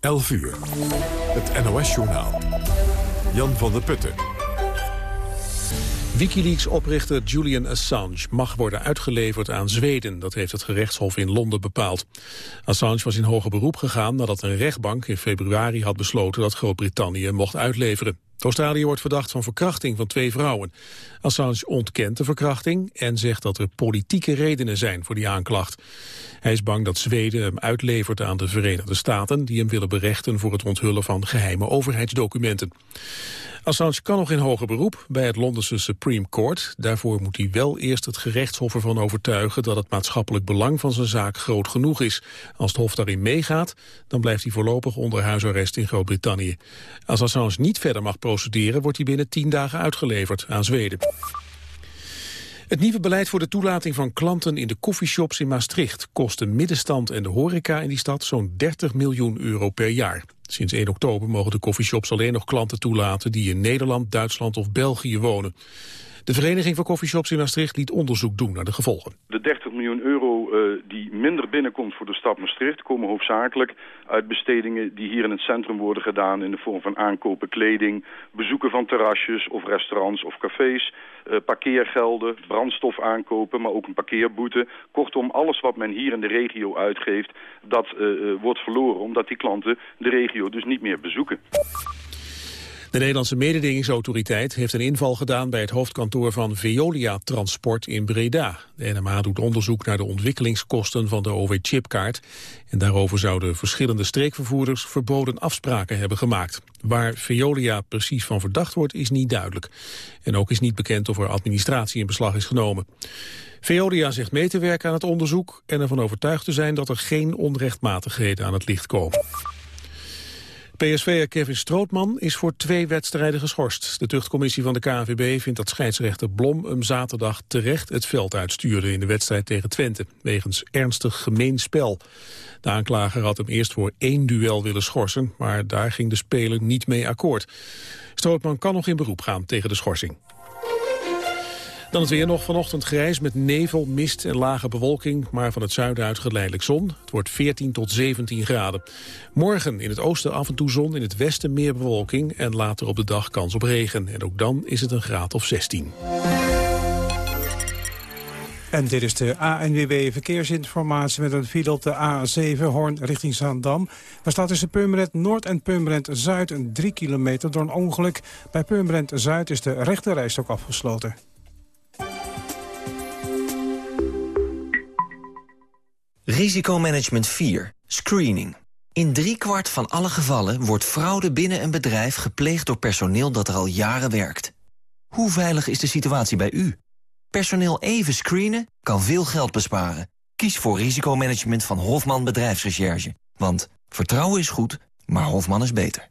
11 uur. Het NOS-journaal. Jan van der Putten. Wikileaks-oprichter Julian Assange mag worden uitgeleverd aan Zweden. Dat heeft het gerechtshof in Londen bepaald. Assange was in hoger beroep gegaan nadat een rechtbank in februari had besloten dat Groot-Brittannië mocht uitleveren. Australië wordt verdacht van verkrachting van twee vrouwen. Assange ontkent de verkrachting en zegt dat er politieke redenen zijn voor die aanklacht. Hij is bang dat Zweden hem uitlevert aan de Verenigde Staten... die hem willen berechten voor het onthullen van geheime overheidsdocumenten. Assange kan nog in hoger beroep bij het Londense Supreme Court. Daarvoor moet hij wel eerst het gerechtshof ervan overtuigen... dat het maatschappelijk belang van zijn zaak groot genoeg is. Als het hof daarin meegaat, dan blijft hij voorlopig onder huisarrest in Groot-Brittannië. Als Assange niet verder mag procederen, wordt hij binnen tien dagen uitgeleverd aan Zweden. Het nieuwe beleid voor de toelating van klanten in de koffieshops in Maastricht kost de middenstand en de horeca in die stad zo'n 30 miljoen euro per jaar. Sinds 1 oktober mogen de koffieshops alleen nog klanten toelaten die in Nederland, Duitsland of België wonen. De Vereniging van Coffeeshops in Maastricht liet onderzoek doen naar de gevolgen. De 30 miljoen euro uh, die minder binnenkomt voor de stad Maastricht... komen hoofdzakelijk uit bestedingen die hier in het centrum worden gedaan... in de vorm van aankopen kleding, bezoeken van terrasjes of restaurants of cafés... Uh, parkeergelden, brandstof aankopen, maar ook een parkeerboete. Kortom, alles wat men hier in de regio uitgeeft, dat uh, wordt verloren... omdat die klanten de regio dus niet meer bezoeken. De Nederlandse mededingingsautoriteit heeft een inval gedaan bij het hoofdkantoor van Veolia Transport in Breda. De NMA doet onderzoek naar de ontwikkelingskosten van de OV-chipkaart. En daarover zouden verschillende streekvervoerders verboden afspraken hebben gemaakt. Waar Veolia precies van verdacht wordt is niet duidelijk. En ook is niet bekend of er administratie in beslag is genomen. Veolia zegt mee te werken aan het onderzoek en ervan overtuigd te zijn dat er geen onrechtmatigheden aan het licht komen. PSV'er Kevin Strootman is voor twee wedstrijden geschorst. De tuchtcommissie van de KNVB vindt dat scheidsrechter Blom hem zaterdag terecht het veld uitstuurde in de wedstrijd tegen Twente, wegens ernstig gemeen spel. De aanklager had hem eerst voor één duel willen schorsen, maar daar ging de speler niet mee akkoord. Strootman kan nog in beroep gaan tegen de schorsing. Dan het weer nog vanochtend grijs met nevel, mist en lage bewolking... maar van het zuiden uit geleidelijk zon. Het wordt 14 tot 17 graden. Morgen in het oosten af en toe zon, in het westen meer bewolking... en later op de dag kans op regen. En ook dan is het een graad of 16. En dit is de ANWB Verkeersinformatie met een file op de A7 Hoorn richting Zaandam. Daar staat tussen Purmerend Noord en Purmerend Zuid een 3 kilometer door een ongeluk. Bij Purmerend Zuid is de rechterrijstok afgesloten. Risicomanagement 4. Screening. In driekwart van alle gevallen wordt fraude binnen een bedrijf gepleegd door personeel dat er al jaren werkt. Hoe veilig is de situatie bij u? Personeel even screenen kan veel geld besparen. Kies voor risicomanagement van Hofman Bedrijfsrecherche. Want vertrouwen is goed, maar Hofman is beter.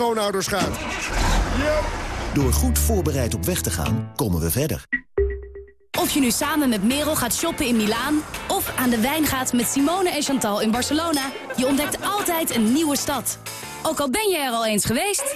schoonouders gaat. Door goed voorbereid op weg te gaan, komen we verder. Of je nu samen met Merel gaat shoppen in Milaan... of aan de wijn gaat met Simone en Chantal in Barcelona... je ontdekt altijd een nieuwe stad. Ook al ben je er al eens geweest...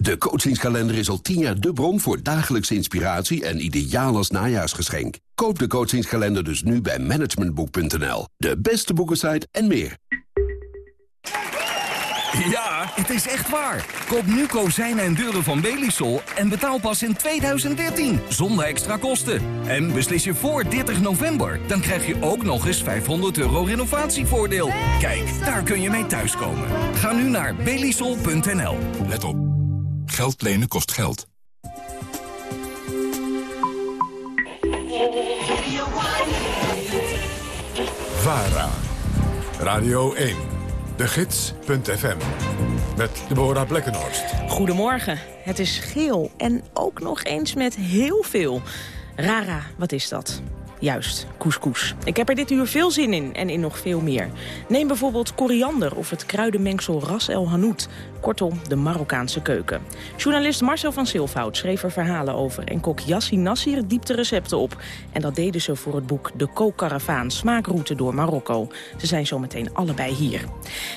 De coachingskalender is al tien jaar de bron voor dagelijkse inspiratie en ideaal als najaarsgeschenk. Koop de coachingskalender dus nu bij managementboek.nl. De beste boekensite en meer. Ja, het is echt waar. Koop nu kozijnen en deuren van Belisol en betaal pas in 2013, zonder extra kosten. En beslis je voor 30 november, dan krijg je ook nog eens 500 euro renovatievoordeel. Kijk, daar kun je mee thuiskomen. Ga nu naar belisol.nl. Let op. Geld lenen kost geld. VARA, Radio 1, de gids.fm, met Deborah Blekkenhorst. Goedemorgen, het is geel en ook nog eens met heel veel. Rara, wat is dat? Juist, couscous. Ik heb er dit uur veel zin in en in nog veel meer. Neem bijvoorbeeld koriander of het kruidenmengsel ras el hanout. Kortom, de Marokkaanse keuken. Journalist Marcel van Silvoud schreef er verhalen over... en kok Yassi Nassir diepte recepten op. En dat deden ze voor het boek De Kookkaravaan, smaakroute door Marokko. Ze zijn zometeen allebei hier.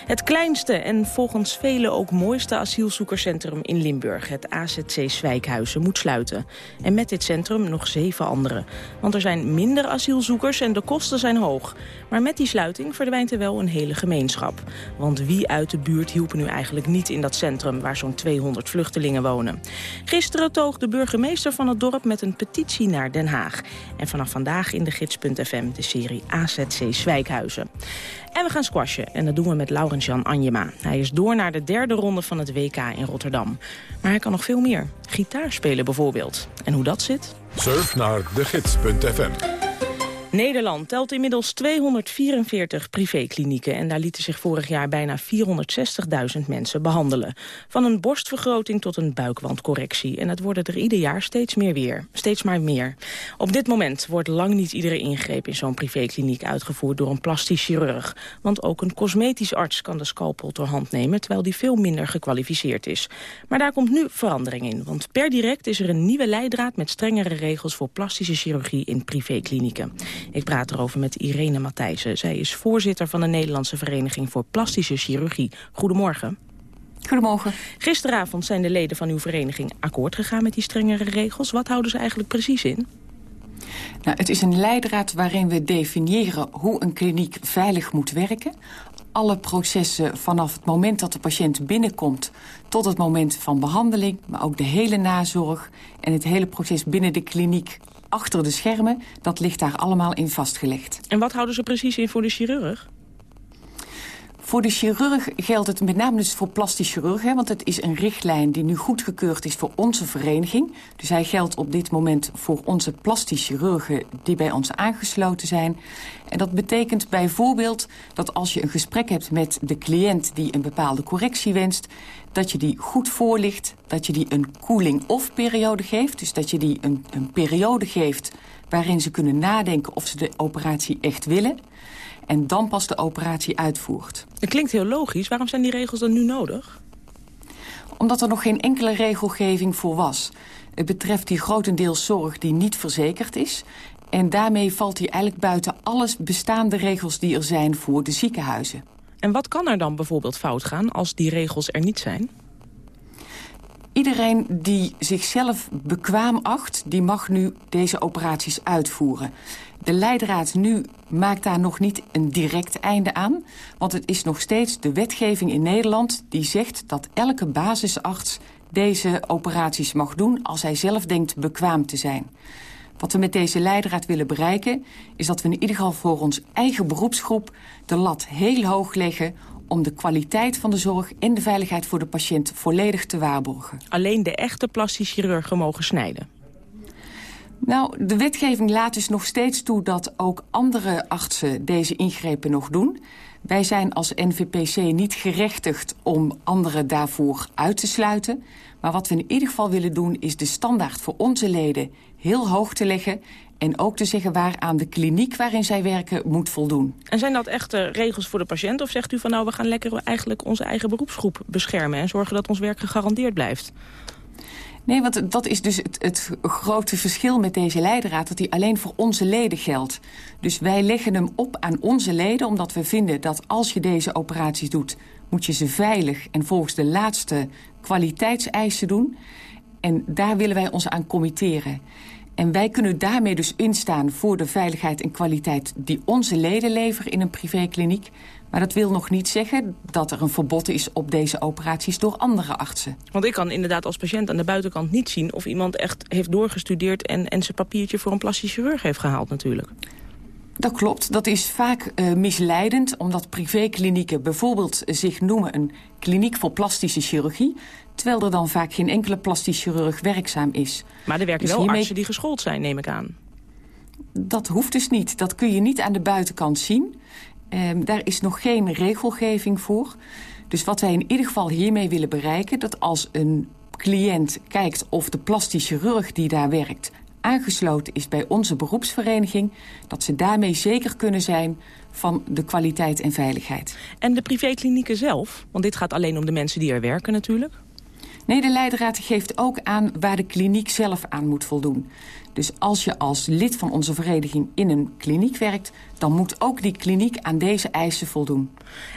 Het kleinste en volgens velen ook mooiste asielzoekerscentrum in Limburg... het AZC Zwijkhuizen, moet sluiten. En met dit centrum nog zeven andere. Want er zijn minder asielzoekers en de kosten zijn hoog. Maar met die sluiting verdwijnt er wel een hele gemeenschap. Want wie uit de buurt hielpen nu eigenlijk niet in dat centrum... waar zo'n 200 vluchtelingen wonen. Gisteren toog de burgemeester van het dorp met een petitie naar Den Haag. En vanaf vandaag in de gids.fm de serie AZC Zwijkhuizen. En we gaan squashen en dat doen we met Laurens-Jan Anjema. Hij is door naar de derde ronde van het WK in Rotterdam. Maar hij kan nog veel meer. Gitaar spelen bijvoorbeeld. En hoe dat zit? Surf naar de gids.fm. Nederland telt inmiddels 244 privéklinieken... en daar lieten zich vorig jaar bijna 460.000 mensen behandelen. Van een borstvergroting tot een buikwandcorrectie. En het worden er ieder jaar steeds, meer weer, steeds maar meer. Op dit moment wordt lang niet iedere ingreep in zo'n privékliniek uitgevoerd... door een plastisch chirurg. Want ook een cosmetisch arts kan de scalpel ter hand nemen... terwijl die veel minder gekwalificeerd is. Maar daar komt nu verandering in. Want per direct is er een nieuwe leidraad... met strengere regels voor plastische chirurgie in privéklinieken. Ik praat erover met Irene Matthijssen. Zij is voorzitter van de Nederlandse Vereniging voor Plastische Chirurgie. Goedemorgen. Goedemorgen. Gisteravond zijn de leden van uw vereniging akkoord gegaan met die strengere regels. Wat houden ze eigenlijk precies in? Nou, het is een leidraad waarin we definiëren hoe een kliniek veilig moet werken. Alle processen vanaf het moment dat de patiënt binnenkomt tot het moment van behandeling, maar ook de hele nazorg en het hele proces binnen de kliniek achter de schermen, dat ligt daar allemaal in vastgelegd. En wat houden ze precies in voor de chirurg? Voor de chirurg geldt het met name dus voor plastisch chirurg... Hè, want het is een richtlijn die nu goedgekeurd is voor onze vereniging. Dus hij geldt op dit moment voor onze plastisch chirurgen... die bij ons aangesloten zijn. En dat betekent bijvoorbeeld dat als je een gesprek hebt met de cliënt... die een bepaalde correctie wenst, dat je die goed voorlicht... dat je die een cooling-off periode geeft. Dus dat je die een, een periode geeft waarin ze kunnen nadenken of ze de operatie echt willen en dan pas de operatie uitvoert. Het klinkt heel logisch. Waarom zijn die regels dan nu nodig? Omdat er nog geen enkele regelgeving voor was. Het betreft die grotendeels zorg die niet verzekerd is. En daarmee valt hij eigenlijk buiten alles bestaande regels die er zijn voor de ziekenhuizen. En wat kan er dan bijvoorbeeld fout gaan als die regels er niet zijn? Iedereen die zichzelf bekwaam acht, die mag nu deze operaties uitvoeren. De leidraad nu maakt daar nog niet een direct einde aan. Want het is nog steeds de wetgeving in Nederland die zegt dat elke basisarts deze operaties mag doen als hij zelf denkt bekwaam te zijn. Wat we met deze leidraad willen bereiken... is dat we in ieder geval voor ons eigen beroepsgroep de lat heel hoog leggen om de kwaliteit van de zorg en de veiligheid voor de patiënt volledig te waarborgen. Alleen de echte plastisch chirurgen mogen snijden? Nou, de wetgeving laat dus nog steeds toe dat ook andere artsen deze ingrepen nog doen. Wij zijn als NVPC niet gerechtigd om anderen daarvoor uit te sluiten. Maar wat we in ieder geval willen doen is de standaard voor onze leden heel hoog te leggen... En ook te zeggen waaraan de kliniek waarin zij werken moet voldoen. En zijn dat echte regels voor de patiënt? Of zegt u van nou, we gaan lekker eigenlijk onze eigen beroepsgroep beschermen... en zorgen dat ons werk gegarandeerd blijft? Nee, want dat is dus het, het, grote verschil met deze leidraad... dat die alleen voor onze leden geldt. Dus wij leggen hem op aan onze leden... omdat we vinden dat als je deze operaties doet... moet je ze veilig en volgens de laatste kwaliteitseisen doen. En daar willen wij ons aan committeren. En wij kunnen daarmee dus instaan voor de veiligheid en kwaliteit... die onze leden leveren in een privékliniek. Maar dat wil nog niet zeggen dat er een verbod is op deze operaties door andere artsen. Want ik kan inderdaad als patiënt aan de buitenkant niet zien... of iemand echt heeft doorgestudeerd en, en zijn papiertje voor een plastisch chirurg heeft gehaald natuurlijk. Dat klopt. Dat is vaak uh, misleidend, omdat privéklinieken bijvoorbeeld zich noemen een kliniek voor plastische chirurgie, terwijl er dan vaak geen enkele plastisch chirurg werkzaam is. Maar er werken dus wel hiermee... artsen die geschoold zijn, neem ik aan. Dat hoeft dus niet. Dat kun je niet aan de buitenkant zien. Um, daar is nog geen regelgeving voor. Dus wat wij in ieder geval hiermee willen bereiken... dat als een cliënt kijkt of de plastisch chirurg die daar werkt... aangesloten is bij onze beroepsvereniging... dat ze daarmee zeker kunnen zijn van de kwaliteit en veiligheid. En de privéklinieken zelf? Want dit gaat alleen om de mensen die er werken natuurlijk. Nee, de leidraad geeft ook aan waar de kliniek zelf aan moet voldoen. Dus als je als lid van onze vereniging in een kliniek werkt... dan moet ook die kliniek aan deze eisen voldoen.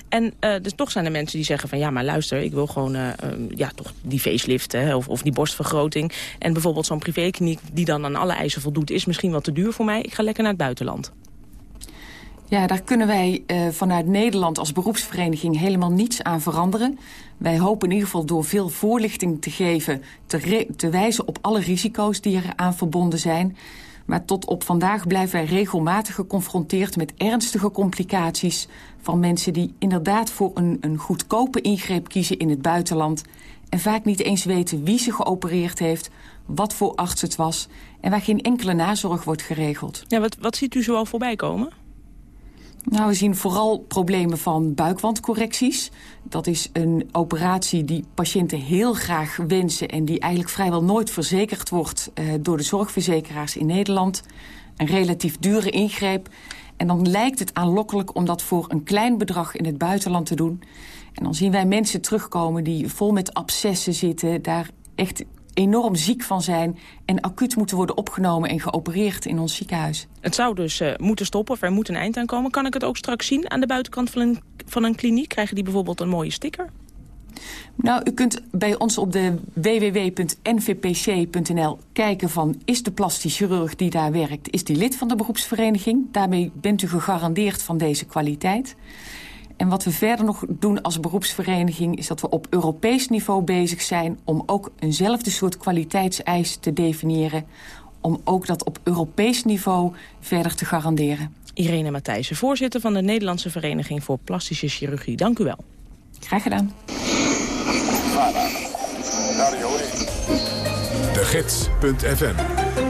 En uh, dus toch zijn er mensen die zeggen van... ja, maar luister, ik wil gewoon uh, ja, toch die facelift hè, of, of die borstvergroting. En bijvoorbeeld zo'n privékliniek die dan aan alle eisen voldoet... is misschien wat te duur voor mij. Ik ga lekker naar het buitenland. Ja, daar kunnen wij uh, vanuit Nederland als beroepsvereniging helemaal niets aan veranderen. Wij hopen in ieder geval door veel voorlichting te geven... te, wijzen op alle risico's die er aan verbonden zijn. Maar tot op vandaag blijven wij regelmatig geconfronteerd met ernstige complicaties... van mensen die inderdaad voor een, een goedkope ingreep kiezen in het buitenland... en vaak niet eens weten wie ze geopereerd heeft, wat voor arts het was... en waar geen enkele nazorg wordt geregeld. Ja, wat, wat ziet u zoal voorbij komen? Nou, we zien vooral problemen van buikwandcorrecties. Dat is een operatie die patiënten heel graag wensen... en die eigenlijk vrijwel nooit verzekerd wordt uh, door de zorgverzekeraars in Nederland. Een relatief dure ingreep. En dan lijkt het aanlokkelijk om dat voor een klein bedrag in het buitenland te doen. En dan zien wij mensen terugkomen die vol met abscessen zitten... daar echt enorm ziek van zijn... en acuut moeten worden opgenomen en geopereerd in ons ziekenhuis. Het zou dus uh, moeten stoppen of er moet een eind aan komen. Kan ik het ook straks zien aan de buitenkant van een, van een kliniek? Krijgen die bijvoorbeeld een mooie sticker? Nou, u kunt bij ons op de www.nvpc.nl kijken van... is de plastisch chirurg die daar werkt, is die lid van de beroepsvereniging? Daarmee bent u gegarandeerd van deze kwaliteit. En wat we verder nog doen als beroepsvereniging... is dat we op Europees niveau bezig zijn... om ook eenzelfde soort kwaliteitseis te definiëren... om ook dat op Europees niveau verder te garanderen. Irene Matthijssen, voorzitter van de Nederlandse Vereniging voor Plastische Chirurgie. Dank u wel. Graag gedaan. De Gids.fm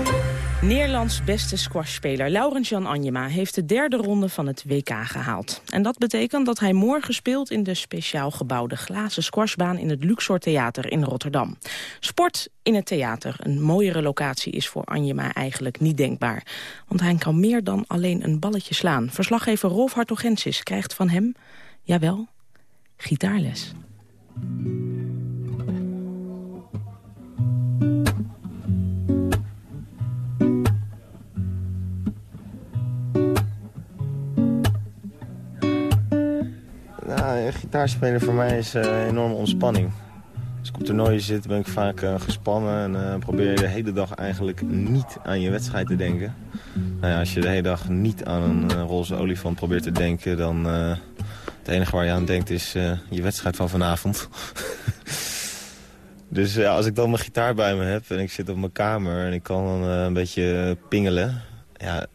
Nederlands beste squashspeler Laurens Jan Anjema heeft de derde ronde van het WK gehaald. En dat betekent dat hij morgen speelt in de speciaal gebouwde glazen squashbaan in het Luxor Theater in Rotterdam. Sport in het theater, een mooiere locatie, is voor Anjema eigenlijk niet denkbaar. Want hij kan meer dan alleen een balletje slaan. Verslaggever Rolf Hartogensis krijgt van hem, jawel, gitaarles. Nou, gitaarspelen voor mij is uh, enorme ontspanning. Als ik op toernooien zit ben ik vaak uh, gespannen en uh, probeer de hele dag eigenlijk niet aan je wedstrijd te denken. Nou ja, als je de hele dag niet aan een roze olifant probeert te denken, dan het enige waar je aan denkt is je wedstrijd van vanavond. dus ja, als ik dan mijn gitaar bij me heb en ik zit op mijn kamer en ik kan dan een beetje pingelen, ja,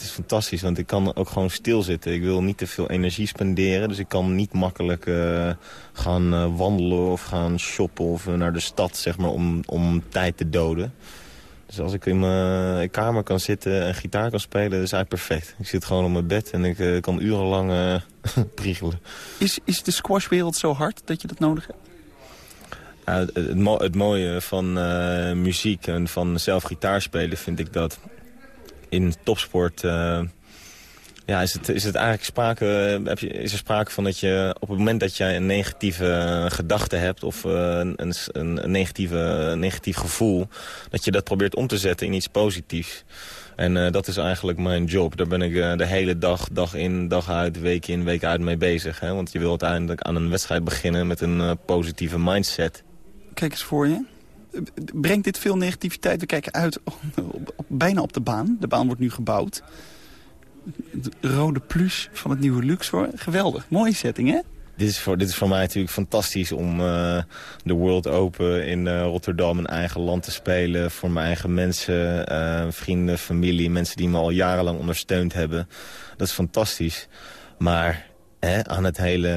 het is fantastisch, want ik kan ook gewoon stilzitten. Ik wil niet te veel energie spenderen, dus ik kan niet makkelijk uh, gaan uh, wandelen of gaan shoppen of uh, naar de stad, zeg maar, om, om tijd te doden. Dus als ik in mijn kamer kan zitten en gitaar kan spelen, dat is eigenlijk perfect. Ik zit gewoon op mijn bed en ik kan urenlang priegelen. Is, is de squashwereld zo hard dat je dat nodig hebt? het, het, het, mooie van muziek en van zelf gitaar spelen vind ik dat in topsport uh, ja, is, het, is het eigenlijk sprake, heb je, is er sprake van dat je op het moment dat je een negatieve gedachte hebt of uh, een, een, negatieve, negatief gevoel, dat je dat probeert om te zetten in iets positiefs. En uh, dat is eigenlijk mijn job. Daar ben ik de hele dag, dag in, dag uit, week in, week uit mee bezig. Hè? Want je wil uiteindelijk aan een wedstrijd beginnen met een positieve mindset. Kijk eens voor je brengt dit veel negativiteit? We kijken uit op, bijna op de baan. De baan wordt nu gebouwd. Het rode plus van het nieuwe Luxor. Geweldig. Mooie setting, hè? Dit is, voor, dit is voor mij natuurlijk fantastisch om uh, de World Open in uh, Rotterdam, een eigen land te spelen. Voor mijn eigen mensen, uh, vrienden, familie, mensen die me al jarenlang ondersteund hebben. Dat is fantastisch. Maar aan het hele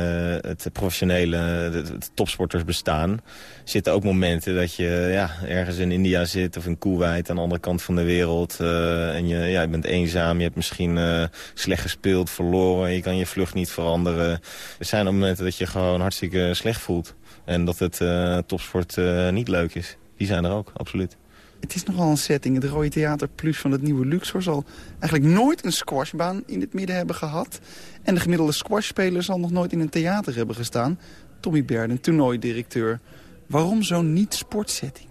het professionele het topsporters bestaan... zitten ook momenten dat je ja, ergens in India zit of in Kuwait... aan de andere kant van de wereld. Uh, en je, ja, je bent eenzaam, je hebt misschien uh, slecht gespeeld, verloren... je kan je vlucht niet veranderen. Er zijn ook momenten dat je gewoon hartstikke slecht voelt. En dat het uh, topsport niet leuk is. Die zijn er ook, absoluut. Het is nogal een setting. Het Rode Theater Plus van het nieuwe Luxor zal eigenlijk nooit een squashbaan in het midden hebben gehad. En de gemiddelde squashspeler zal nog nooit in een theater hebben gestaan. Tommy Berden, toernooidirecteur. Waarom zo'n niet-sportsetting?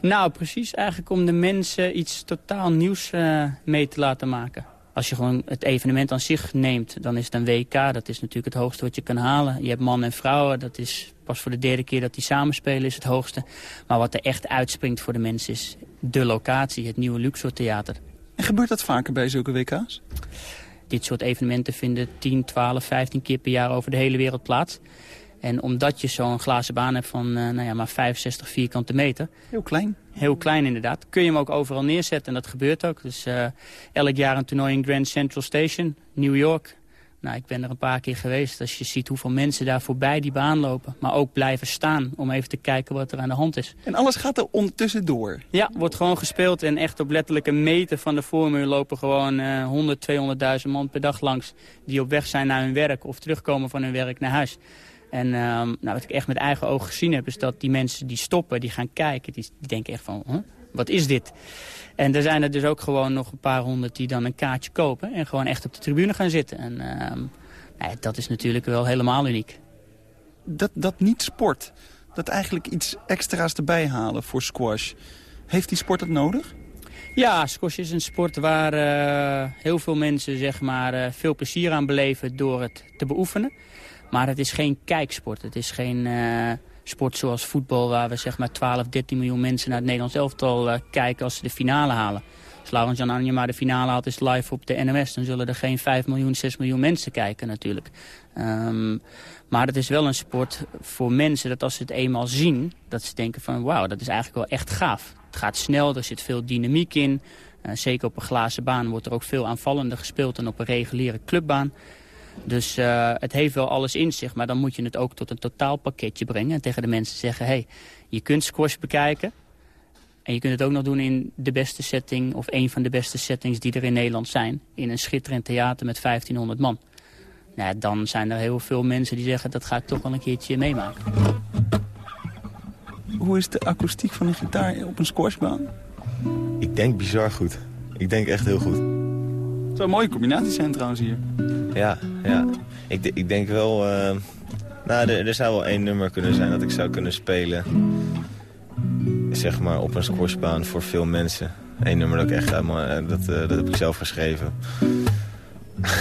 Nou, precies eigenlijk om de mensen iets totaal nieuws uh, mee te laten maken. Als je gewoon het evenement aan zich neemt, dan is het een WK. Dat is natuurlijk het hoogste wat je kan halen. Je hebt mannen en vrouwen, dat is pas voor de derde keer dat die samenspelen is het hoogste. Maar wat er echt uitspringt voor de mensen is de locatie, het nieuwe Luxor Theater. En gebeurt dat vaker bij zulke WK's? Dit soort evenementen vinden 10, 12, 15 keer per jaar over de hele wereld plaats. En omdat je zo'n glazen baan hebt van uh, nou ja, maar 65 vierkante meter. Heel klein. Heel klein inderdaad. Kun je hem ook overal neerzetten en dat gebeurt ook. Dus uh, elk jaar een toernooi in Grand Central Station, New York. Nou, ik ben er een paar keer geweest. Als je ziet hoeveel mensen daar voorbij die baan lopen. Maar ook blijven staan om even te kijken wat er aan de hand is. En alles gaat er ondertussen door? Ja, wordt gewoon gespeeld. En echt op letterlijke meter van de voormuur lopen gewoon uh, 100, 200.000 man per dag langs. Die op weg zijn naar hun werk of terugkomen van hun werk naar huis. En um, nou, wat ik echt met eigen ogen gezien heb, is dat die mensen die stoppen, die gaan kijken, die, die denken echt van, huh? wat is dit? En er zijn er dus ook gewoon nog een paar honderd die dan een kaartje kopen en gewoon echt op de tribune gaan zitten. En um, nou, dat is natuurlijk wel helemaal uniek. Dat, dat niet sport, dat eigenlijk iets extra's erbij halen voor squash, heeft die sport dat nodig? Ja, squash is een sport waar uh, heel veel mensen zeg maar, uh, veel plezier aan beleven door het te beoefenen. Maar het is geen kijksport. Het is geen uh, sport zoals voetbal waar we zeg maar 12, 13 miljoen mensen naar het Nederlands elftal uh, kijken als ze de finale halen. Als Laurens Jan Anja maar de finale haalt is live op de NOS. Dan zullen er geen 5 miljoen, 6 miljoen mensen kijken natuurlijk. Um, maar het is wel een sport voor mensen dat als ze het eenmaal zien... dat ze denken van wauw, dat is eigenlijk wel echt gaaf. Het gaat snel, er zit veel dynamiek in. Uh, zeker op een glazen baan wordt er ook veel aanvallender gespeeld dan op een reguliere clubbaan. Dus uh, het heeft wel alles in zich, maar dan moet je het ook tot een totaalpakketje brengen. En tegen de mensen zeggen, hey, je kunt squash bekijken. En je kunt het ook nog doen in de beste setting, of een van de beste settings die er in Nederland zijn. In een schitterend theater met 1500 man. Nou, dan zijn er heel veel mensen die zeggen, dat ga ik toch wel een keertje meemaken. Hoe is de akoestiek van een gitaar op een squashbaan? Ik denk bizar goed. Ik denk echt heel goed. Het zou een mooie combinatie zijn trouwens hier. Ja, ja. Ik, ik denk wel... Uh, nou, er, zou wel één nummer kunnen zijn dat ik zou kunnen spelen. Zeg maar op een squashbaan voor veel mensen. Eén nummer dat ik echt uit mijn, dat, uh, dat heb ik zelf geschreven.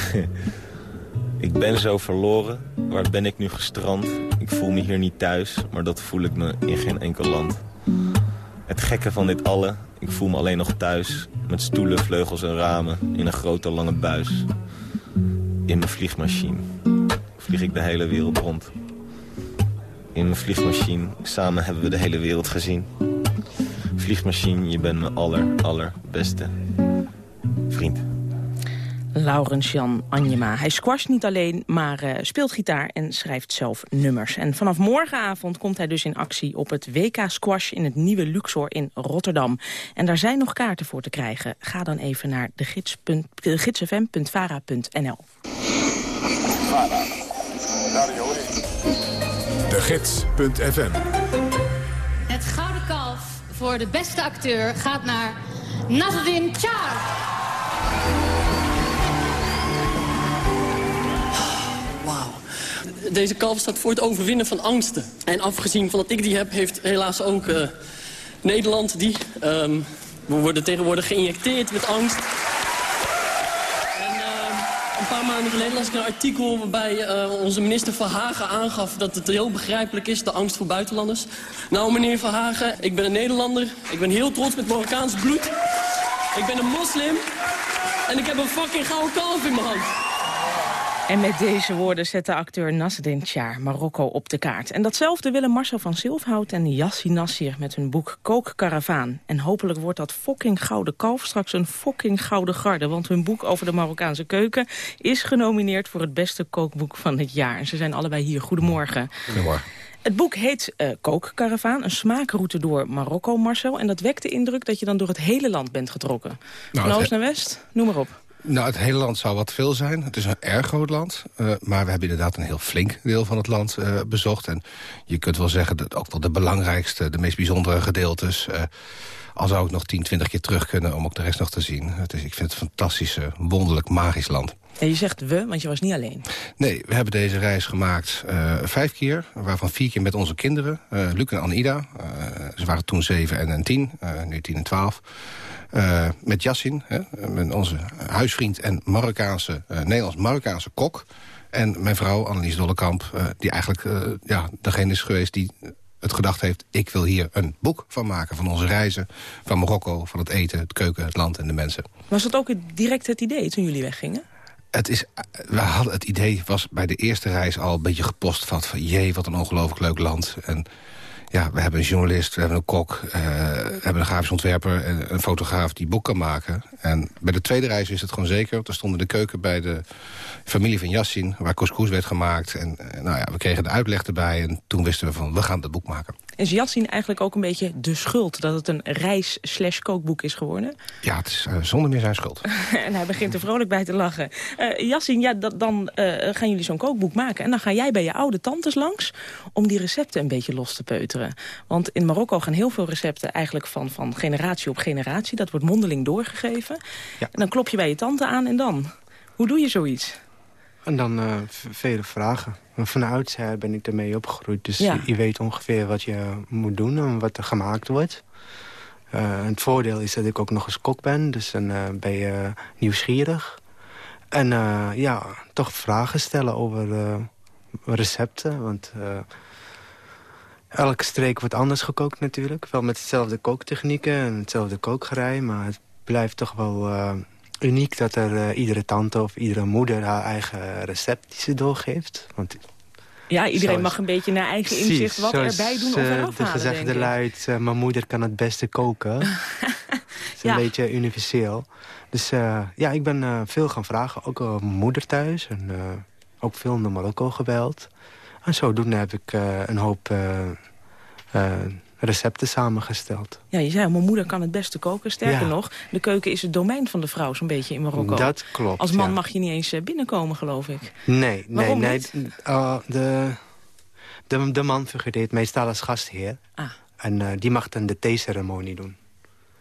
ik ben zo verloren. Waar ben ik nu gestrand? Ik voel me hier niet thuis, maar dat voel ik me in geen enkel land. Het gekke van dit alle, ik voel me alleen nog thuis. Met stoelen, vleugels en ramen in een grote lange buis in mijn vliegmachine vlieg ik de hele wereld rond. In mijn vliegmachine, samen hebben we de hele wereld gezien. Vliegmachine, je bent mijn aller, allerbeste vriend. Laurens Jan Anjema. Hij squasht niet alleen, maar uh, speelt gitaar en schrijft zelf nummers. En vanaf morgenavond komt hij dus in actie op het WK Squash in het nieuwe Luxor in Rotterdam. En daar zijn nog kaarten voor te krijgen. Ga dan even naar de gidsfm.vara.nl. De Gids.fm Het Gouden Kalf voor de beste acteur gaat naar Nazarin Char. Deze kalf staat voor het overwinnen van angsten. En afgezien van dat ik die heb, heeft helaas ook uh, Nederland die. Um, we worden tegenwoordig geïnjecteerd met angst. En uh, een paar maanden geleden las ik een artikel waarbij uh, onze minister Verhagen aangaf dat het heel begrijpelijk is, de angst voor buitenlanders. Nou, meneer Verhagen, ik ben een Nederlander. Ik ben heel trots met Marokkaans bloed. Ik ben een moslim. En ik heb een fucking gouden kalf in mijn hand. En met deze woorden zette acteur Nasreddin Char Marokko op de kaart. En datzelfde willen Marcel van Zilfhout en Yassi Nassir met hun boek Kookkaravaan. En hopelijk wordt dat fucking gouden kalf straks een fucking gouden garde. Want hun boek over de Marokkaanse keuken is genomineerd voor het beste kookboek van het jaar. En ze zijn allebei hier. Goedemorgen. Goedemorgen. Het boek heet uh, Kookkaravaan, een smaakroute door Marokko, Marcel. En dat wekt de indruk dat je dan door het hele land bent getrokken. Nou, Van oost naar west, noem maar op. Nou, het hele land zou wat veel zijn. Het is een erg groot land. eh, maar we hebben inderdaad een heel flink deel van het land eh, bezocht. En je kunt wel zeggen dat ook wel de belangrijkste, de meest bijzondere gedeeltes... eh, al zou ik nog 10, 20 keer terug kunnen om ook de rest nog te zien. Het is, ik vind het een fantastisch, eh, wonderlijk, magisch land. En je zegt we, want je was niet alleen. Nee, we hebben deze reis gemaakt vijf keer. Waarvan vier keer met onze kinderen. eh Luc en Anida. Ze waren toen zeven en, en tien. nu tien en twaalf. Eh, met Yassin, hè, met onze huisvriend en Marokkaanse, eh, Nederlands-Marokkaanse kok. En mijn vrouw, Annelies Dollekamp, eh, die eigenlijk ja, degene is geweest die het gedacht heeft... ik wil hier een boek van maken, van onze reizen, van Marokko... van het eten, het keuken, het land en de mensen. Was dat ook direct het idee toen jullie weggingen? Het, is, we hadden het idee, was bij de eerste reis al een beetje gepostvat... van jee, wat een ongelooflijk leuk land. En ja, we hebben een journalist, we hebben een kok... eh, we hebben een grafisch ontwerper en een fotograaf die boek kan maken. En bij de tweede reis is het gewoon zeker. Er stond in de keuken bij de familie van Yassin... waar couscous werd gemaakt. En eh, nou ja, we kregen de uitleg erbij. En toen wisten we van, we gaan het boek maken. Is Yassin eigenlijk ook een beetje de schuld dat het een reis-slash-kookboek is geworden? Ja, het is eh, zonder meer zijn schuld. en hij begint er vrolijk bij te lachen. Eh Yassin, ja, dat, dan eh, gaan jullie zo'n kookboek maken. En dan ga jij bij je oude tantes langs om die recepten een beetje los te peuteren. Want in Marokko gaan heel veel recepten eigenlijk van, van generatie op generatie. Dat wordt mondeling doorgegeven. En dan klop je bij je tante aan en dan? Hoe doe je zoiets? En dan eh, vele vragen. Maar Van oudsher ben ik ermee opgegroeid. Dus Ja. je, je weet ongeveer wat je moet doen en wat er gemaakt wordt. Eh, het voordeel is dat ik ook nog eens kok ben. Dus dan eh, ben je nieuwsgierig. En ja, toch vragen stellen over recepten. Want elke streek wordt anders gekookt natuurlijk. Wel met hetzelfde kooktechnieken en hetzelfde kookgerei. Maar het blijft toch wel uniek dat er eh, iedere tante of iedere moeder haar eigen recept die ze doorgeeft. Want Ja, iedereen mag een beetje naar eigen Precies, inzicht wat erbij doen of eh, eraf De gezegde luidt, eh, mijn moeder kan het beste koken. Het is Ja. een beetje universeel. Dus ja, ik ben veel gaan vragen. Ook mijn moeder thuis. En ook veel naar Marokko gebeld. En zodoende heb ik een hoop recepten samengesteld. Ja, je zei, mijn moeder kan het beste koken. Sterker Ja. nog, de keuken is het domein van de vrouw zo'n beetje in Marokko. Dat klopt, Als man ja. mag je niet eens eh, binnenkomen, geloof ik. Nee, nee, Waarom nee. niet? eh, de, de, de man figureert meestal als gastheer. Ah. En eh, die mag dan de theeceremonie doen.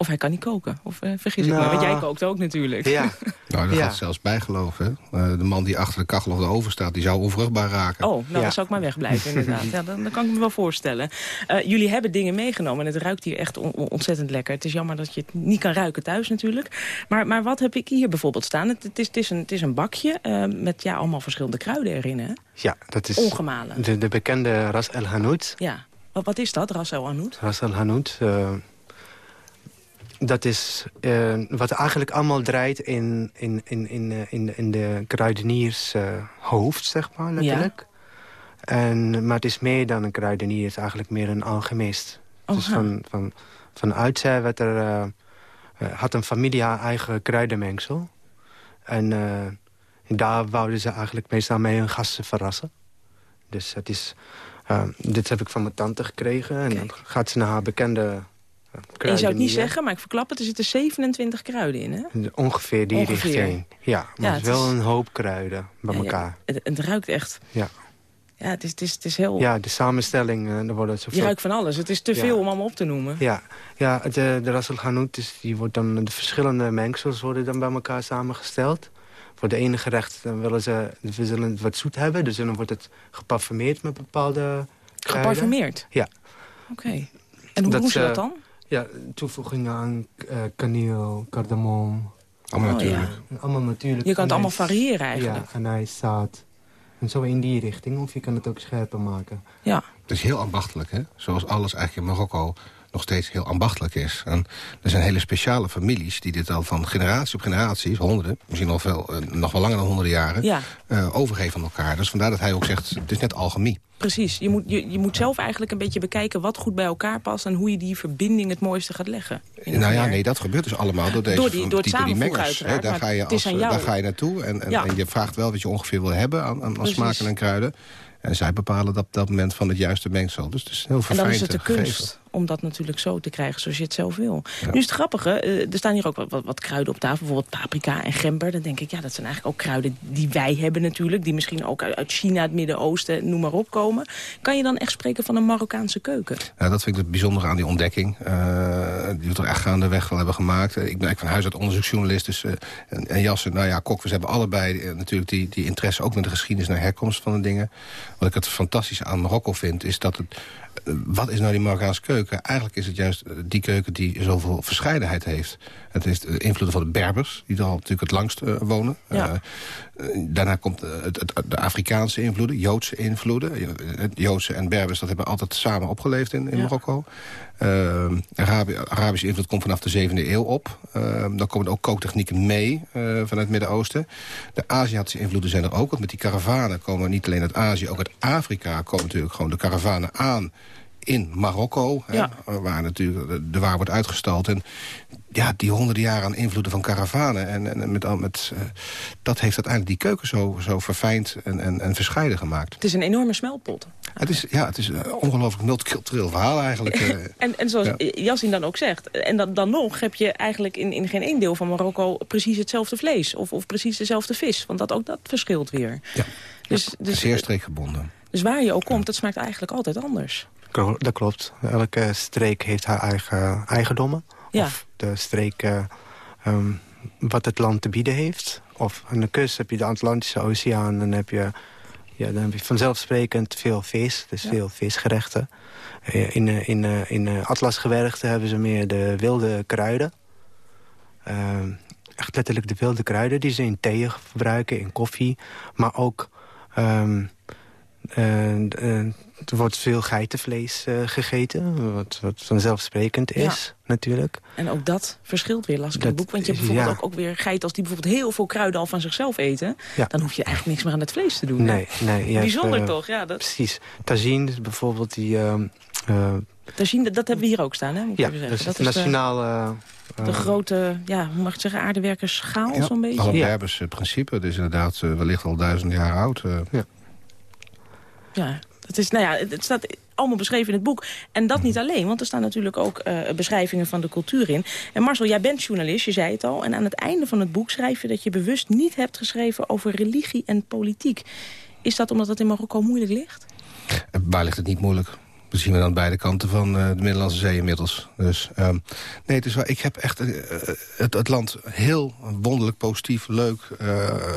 Of hij kan niet koken. Of eh, vergis ik me. Nou, Want jij kookt ook natuurlijk. Ja. Nou, daar Ja. gaat zelfs bijgeloof, hè. Eh, de man die achter de kachel of de oven staat, die zou onvruchtbaar raken. Oh, nou dan zou ik maar wegblijven inderdaad. Ja, dan, dan kan ik me wel voorstellen. Eh, jullie hebben dingen meegenomen en het ruikt hier echt on- on- ontzettend lekker. Het is jammer dat je het niet kan ruiken thuis natuurlijk. Maar, maar wat heb ik hier bijvoorbeeld staan? Het, het, is, het, is, een, het is een bakje eh, met ja, allemaal verschillende kruiden erin, hè? Ja, dat is Ongemalen. De, de bekende Ras El Hanout. Ja. Wat, wat is dat, Ras El Hanout? Ras El Hanout. Dat is eh, wat eigenlijk allemaal draait in, in, in, in, eh, in, de- in de kruideniers eh, hoofd, zeg maar, letterlijk. En, maar het is meer dan een kruidenier, het is eigenlijk meer een alchemist. Oh, dus ja. van, van, van oudsher werd er, had een familie haar eigen kruidenmengsel. En daar wouden ze eigenlijk meestal mee hun gasten verrassen. Dus het is, dit heb ik van mijn tante gekregen. En dan gaat ze naar haar bekende uh, En je zou het niet zeggen, maar ik verklap het. Er zitten 27 kruiden in, hè? Ongeveer die Ongeveer. richting. Ja, maar Ja, het is wel is- een hoop kruiden bij Ja, elkaar. het, het ruikt echt... Ja, Ja, het is, het is, het is heel... ja de samenstelling, eh, er worden je zoveel... ruikt van alles. Het is te veel om allemaal op te noemen. Ja, ja de, de Ras El Hanout, is- die wordt dan, de verschillende mengsels worden dan bij elkaar samengesteld. Voor de ene gerecht dan willen ze, we zullen het wat zoet hebben. Dus dan wordt het geparfumeerd met bepaalde kruiden. Geparfumeerd? Ja. Oké. En hoe doen ze eh, dat dan? Ja, toevoegingen aan eh, kaneel, cardamom. Allemaal Oh, natuurlijk. Allemaal natuurlijk. Je kan het allemaal variëren eigenlijk. Ja, anijs, zaad. En zo in die richting. Of je kan het ook scherper maken. Ja. Het is heel ambachtelijk, hè? Zoals alles eigenlijk in Marokko nog steeds heel ambachtelijk is. En er zijn hele speciale families die dit al van generatie op generatie... honderden, misschien al veel, eh, nog wel langer dan honderden jaren... Ja. eh, overgeven aan elkaar. Dus vandaar dat hij ook zegt, het is net alchemie. Precies, je moet, je, je moet zelf eigenlijk een beetje bekijken wat goed bij elkaar past... en hoe je die verbinding het mooiste gaat leggen. Nou ja, nee, dat gebeurt dus allemaal door deze Door die- door het die, mengers. Daar, ga je als, jou. daar ga je naartoe en, en, Ja. en je vraagt wel wat je ongeveer wil hebben aan, aan, smaken en kruiden. En zij bepalen dat, dat moment van het juiste mengsel. Dus het is heel En verfijnd dan is het de eh, gegeven. kunst om dat natuurlijk zo te krijgen zoals je het zelf wil. Nu is het grappige, eh, er staan hier ook wat, wat, wat kruiden op tafel. Bijvoorbeeld paprika en gember. Dan denk ik, ja, dat zijn eigenlijk ook kruiden die wij hebben natuurlijk. Die misschien ook uit China, het Midden-Oosten, noem maar op komen. Kan je dan echt spreken van een Marokkaanse keuken? Ja, dat vind ik het bijzondere aan die ontdekking. eh, die we toch echt gaandeweg wel hebben gemaakt. Eh, ik ben van huis uit onderzoeksjournalist. Dus, en, en Jassen, nou ja, Kok, we hebben allebei natuurlijk die, die interesse... ook met de geschiedenis naar herkomst van de dingen. Wat ik het fantastische aan Marokko vind, is dat het... eh, wat is nou die Marokkaanse keuken? Eigenlijk is het juist eh, die keuken die zoveel verscheidenheid heeft. Het is de invloeden van de Berbers, die er al natuurlijk het langst eh, wonen. Ja. Eh, eh, daarna komt eh, het, het- de Afrikaanse invloeden, Joodse invloeden. Joodse en Berbers, dat hebben altijd samen opgeleefd in, in Ja. Marokko. Eh, Arabi- Arabische invloed komt vanaf de 7e eeuw op. Eh, dan komen ook kooktechnieken mee eh, vanuit het Midden-Oosten. De Aziatische invloeden zijn er ook. Want met die karavanen komen niet alleen uit Azië, ook uit Afrika... komen natuurlijk gewoon de karavanen aan in Marokko. Hè, waar natuurlijk de, waar wordt uitgestald. En ja, die honderden jaren aan invloeden van karavanen... en, en met, met, eh, dat heeft uiteindelijk die keuken zo, zo verfijnd en, en, en verscheiden gemaakt. Het is een enorme smeltpot. Het is, ja, het is een ongelooflijk multicultureel verhaal eigenlijk. eh. En, en zoals Ja. Dan ook zegt, en dan, dan nog heb je eigenlijk in, in geen één deel van Marokko precies hetzelfde vlees. Of, of precies dezelfde vis. Want dat, ook dat verschilt weer. Ja. Dus, dus, Zeer streekgebonden. dus waar je ook komt, dat smaakt eigenlijk altijd anders. Dat klopt. Elke streek heeft haar eigen eigendommen. Ja. Of de streek eh, ehm, wat het land te bieden heeft. Of aan de kust heb je de Atlantische Oceaan. Dan heb je, ja, dan heb je vanzelfsprekend veel vis. Dus Ja. veel visgerechten. Eh, In, eh, in, in Atlasgebergte hebben ze meer de wilde kruiden. Echt letterlijk de wilde kruiden die ze in thee gebruiken, in koffie. Maar ook... ehm, eh, eh, er wordt veel geitenvlees eh, gegeten, wat, wat vanzelfsprekend is, natuurlijk. En ook dat verschilt weer, las ik in het Dat boek. Want je hebt bijvoorbeeld ja. ook, ook weer geiten als die bijvoorbeeld heel veel kruiden al van zichzelf eten. Ja. Dan hoef je eigenlijk niks meer aan het vlees te doen. hè? Nee, nee. Bijzonder eh, toch? Ja, dat, Precies. Tagine is bijvoorbeeld die... ehm, eh, tagine, dat hebben we hier ook staan, hè? Moet ja, dat is het nationale... de, de grote, ja, hoe mag ik het zeggen, aardewerkersschaal Ja, zo'n beetje. Al Ja. Principe. Het is inderdaad wellicht al duizend jaar oud. eh. Ja, het, is, nou ja, het staat allemaal beschreven in het boek. En dat niet alleen, want er staan natuurlijk ook eh, beschrijvingen van de cultuur in. En Marcel, jij bent journalist, je zei het al. En aan het einde van het boek schrijf je dat je bewust niet hebt geschreven over religie en politiek. Is dat omdat het in Marokko moeilijk ligt? Waar ligt het niet moeilijk? Dat zien we aan beide kanten van eh, de Middellandse Zee inmiddels. Dus ehm, nee, het is. Ik heb echt eh, het, land heel wonderlijk, positief, leuk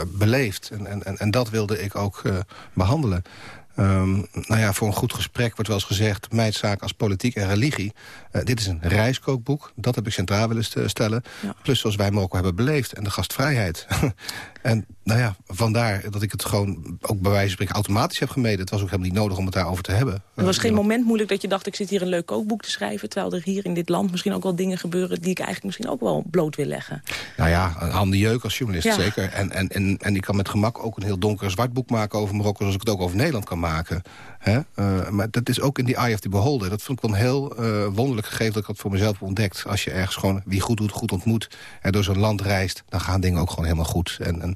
beleefd. En, en, en, dat wilde ik ook eh, behandelen. Ehm, nou ja, voor een goed gesprek wordt wel eens gezegd... meidzaak als politiek en religie. Eh, dit is een reiskookboek. Dat heb ik centraal willen st- stellen. Plus zoals wij Marokko hebben beleefd. En de gastvrijheid. en nou ja, vandaar dat ik het gewoon ook bij wijze van spreken automatisch heb gemeden. Het was ook helemaal niet nodig om het daarover te hebben. Er was Eh, geen moment moeilijk dat je dacht... ik zit hier een leuk kookboek te schrijven... terwijl er hier in dit land misschien ook wel dingen gebeuren... die ik eigenlijk misschien ook wel bloot wil leggen. Nou ja, een handen jeuk als journalist, Ja. zeker. En, en, en, en ik kan met gemak ook een heel donker zwart boek maken over Marokko... zoals ik het ook over Nederland kan maken. Hè? Eh, maar dat is ook in die Eye of the Beholder. Dat vond ik wel een heel eh, wonderlijk gegeven dat ik dat voor mezelf heb ontdekt. Als je ergens gewoon wie goed doet, goed ontmoet... en door zo'n land reist, dan gaan dingen ook gewoon helemaal goed. En, en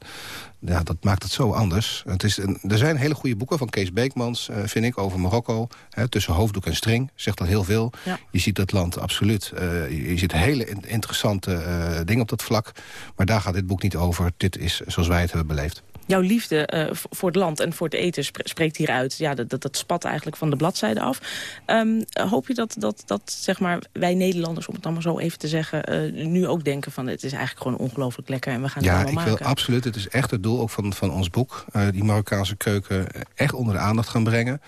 ja, dat maakt het zo anders. Het is een, er zijn hele goede boeken van Kees Beekmans, eh, vind ik, over Marokko. Hè, tussen hoofddoek en string, zegt al heel veel. Ja. Je ziet dat land absoluut. je, je ziet hele in- interessante dingen op dat vlak. Maar daar gaat dit boek niet over. Dit is zoals wij het hebben beleefd. Jouw liefde eh, voor het land en voor het eten spre- spreekt hieruit. Ja, dat, dat, spat eigenlijk van de bladzijde af. Ehm, hoop je dat, dat, dat zeg maar, wij Nederlanders, om het dan maar zo even te zeggen... eh, nu ook denken van het is eigenlijk gewoon ongelooflijk lekker... en we gaan het Ja, ik allemaal wil maken. absoluut. Het is echt het doel ook van, van ons boek. eh, die Marokkaanse keuken echt onder de aandacht gaan brengen.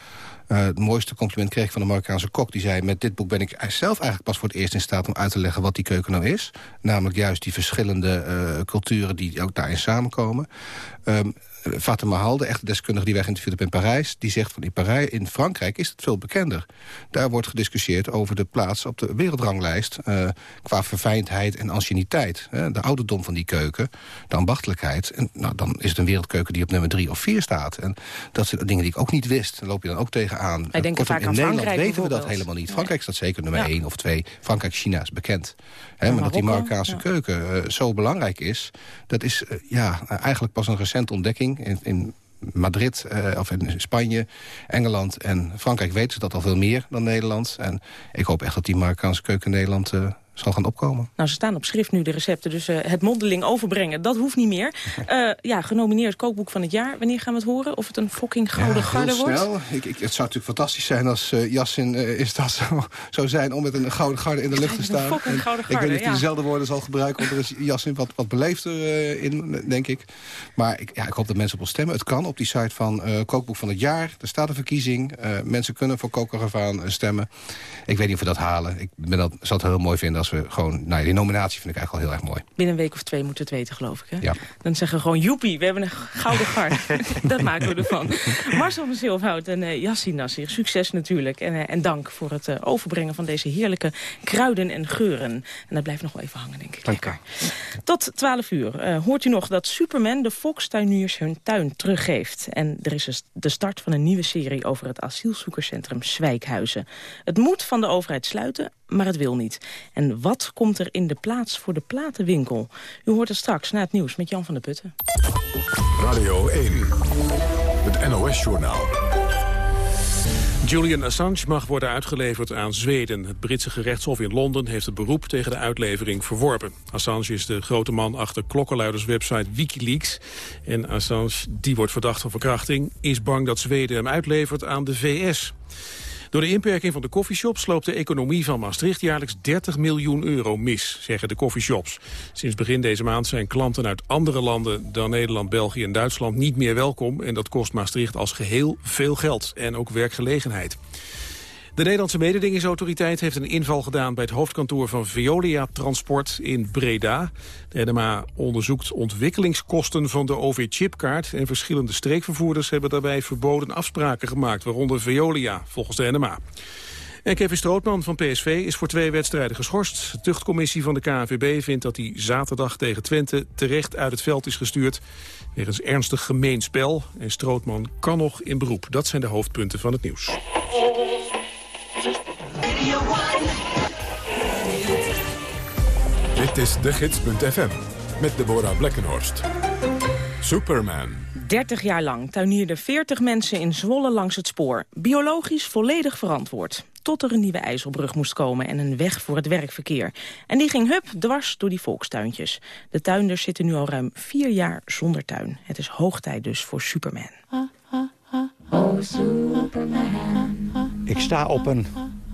Eh, het mooiste compliment kreeg ik van de Marokkaanse kok. Die zei, met dit boek ben ik zelf eigenlijk pas voor het eerst in staat... om uit te leggen wat die keuken nou is. Namelijk juist die verschillende eh, culturen die ook daarin samenkomen. Ehm, Fatima Hal, de echte deskundige die wij geïnterviewd hebben in Parijs... die zegt van in, Parijs, in Frankrijk is het veel bekender. Daar wordt gediscussieerd over de plaats op de wereldranglijst... Uh, qua verfijndheid en anciëniteit. Uh, de ouderdom van die keuken, de ambachtelijkheid. En, nou, dan is het een wereldkeuken die op nummer drie of vier staat. En dat zijn dingen die ik ook niet wist. Daar loop je dan ook tegenaan. Wij denken vaak in aan Nederland Frankrijk weten we dat helemaal niet. Frankrijk staat zeker nummer Ja. één of twee. Frankrijk, China is bekend. Hè, maar dat die Marokkaanse ja. keuken eh, zo belangrijk is... dat is eh, ja, eigenlijk pas een recente ontdekking in, in Madrid eh, of in Spanje, Engeland en Frankrijk weten ze dat al veel meer dan Nederland. En ik hoop echt dat die Marokkaanse keuken in Nederland eh, zal gaan opkomen. Nou, ze staan op schrift nu, de recepten. Dus eh, het mondeling overbrengen, dat hoeft niet meer. Eh, ja, genomineerd kookboek van het jaar. Wanneer gaan we het horen? Of het een fucking gouden Ja, garde wordt? snel. Ik, ik, het zou natuurlijk fantastisch zijn als uh, Jassin is dat zo, zou zijn... om met een gouden garde in de lucht te Een staan. fucking En gouden ik weet garde, niet of hij ja. dezelfde woorden zal gebruiken... want er is Jassin wat, wat beleefder in, denk ik. Maar ik, ja, ik hoop dat mensen op ons stemmen. Het kan op die site van Kookboek van het Jaar. Er staat een verkiezing. Mensen kunnen voor Kokeravaan stemmen. Ik weet niet of we dat halen. Ik ben dat, zou het heel mooi vinden als we gewoon... Nou, die nominatie vind ik eigenlijk al heel erg mooi. Binnen een week of twee moeten we het weten, geloof ik. Hè? Ja. Dan zeggen we gewoon, joepie, we hebben een gouden gard. dat maken we ervan. Marcel van Zilfhout en uh, Yassin Nassir, succes natuurlijk. En, uh, en dank voor het uh, overbrengen van deze heerlijke kruiden en geuren. En dat blijft nog wel even hangen, denk ik. Lekker. Tot 12 uur uh, hoort u nog dat Superman de volkstuiniers hun tuin teruggeeft. En er is de start van een nieuwe serie over het asielzoekerscentrum Zwijkhuizen. Het moet van de overheid sluiten, maar het wil niet. En wat komt er in de plaats voor de platenwinkel? U hoort het straks na het nieuws met Jan van der Putten. Radio 1, het NOS-journaal. Julian Assange mag worden uitgeleverd aan Zweden. Het Britse gerechtshof in Londen heeft het beroep tegen de uitlevering verworpen. Assange is de grote man achter klokkenluiderswebsite Wikileaks. En Assange, die wordt verdacht van verkrachting, is bang dat Zweden hem uitlevert aan de VS. Door de inperking van de koffieshops loopt de economie van Maastricht jaarlijks 30 miljoen euro mis, zeggen de koffieshops. Sinds begin deze maand zijn klanten uit andere landen dan Nederland, België en Duitsland niet meer welkom. En dat kost Maastricht als geheel veel geld en ook werkgelegenheid. De Nederlandse mededingingsautoriteit heeft een inval gedaan bij het hoofdkantoor van Veolia Transport in Breda. De NMA onderzoekt ontwikkelingskosten van de OV-chipkaart en verschillende streekvervoerders hebben daarbij verboden afspraken gemaakt, waaronder Veolia, volgens de NMA. En Kevin Strootman van PSV is voor twee wedstrijden geschorst. De tuchtcommissie van de KNVB vindt dat hij zaterdag tegen Twente terecht uit het veld is gestuurd. Wegens ernstig gemeen spel. En Strootman kan nog in beroep. Dat zijn de hoofdpunten van het nieuws. Dit is de gids.fm met Deborah Blekkenhorst. Superman. 30 jaar lang tuinierden 40 mensen in Zwolle langs het spoor. Biologisch volledig verantwoord. Tot er een nieuwe IJsselbrug moest komen en een weg voor het werkverkeer. En die ging hup dwars door die volkstuintjes. De tuinders zitten nu al ruim vier jaar zonder tuin. Het is hoog tijd dus voor Superman. Oh, Superman. Ik sta op een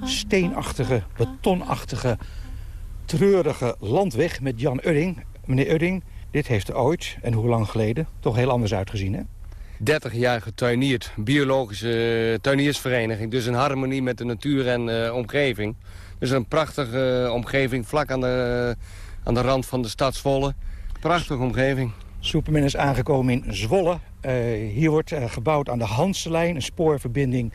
steenachtige, betonachtige, treurige landweg met Jan Udding. Meneer Udding, dit heeft er ooit, en hoe lang geleden, toch heel anders uitgezien, hè? 30 jaar getuinierd. Biologische tuiniersvereniging. Dus in harmonie met de natuur en uh, omgeving. Dus een prachtige uh, omgeving vlak aan de, aan de rand van de stad Zwolle. Prachtige omgeving. Superman is aangekomen in Zwolle. Hier wordt gebouwd aan de Hanselijn, een spoorverbinding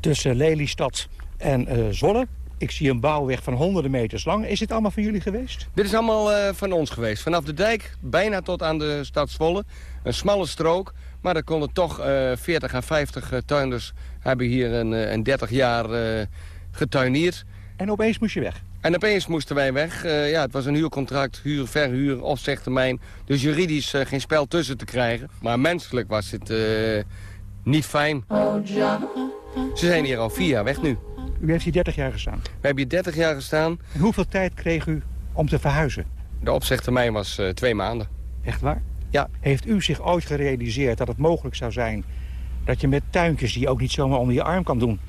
tussen Lelystad en Zwolle. Ik zie een bouwweg van honderden meters lang. Is dit allemaal van jullie geweest? Dit is allemaal uh, van ons geweest. Vanaf de dijk bijna tot aan de stad Zwolle. Een smalle strook. Maar er konden toch uh, 40 à 50 uh, tuinders hebben hier een, uh, een 30 jaar uh, getuinierd. En opeens moest je weg? En opeens moesten wij weg. Uh, ja, het was een huurcontract, huur, verhuur, opzegtermijn. Dus juridisch uh, geen spel tussen te krijgen. Maar menselijk was het uh, niet fijn. Ze zijn hier al vier jaar weg nu. U heeft hier 30 jaar gestaan? We hebben hier 30 jaar gestaan. En hoeveel tijd kreeg u om te verhuizen? De opzegtermijn was uh, twee maanden. Echt waar? Ja. Heeft u zich ooit gerealiseerd dat het mogelijk zou zijn... dat je met tuintjes die je ook niet zomaar onder je arm kan doen...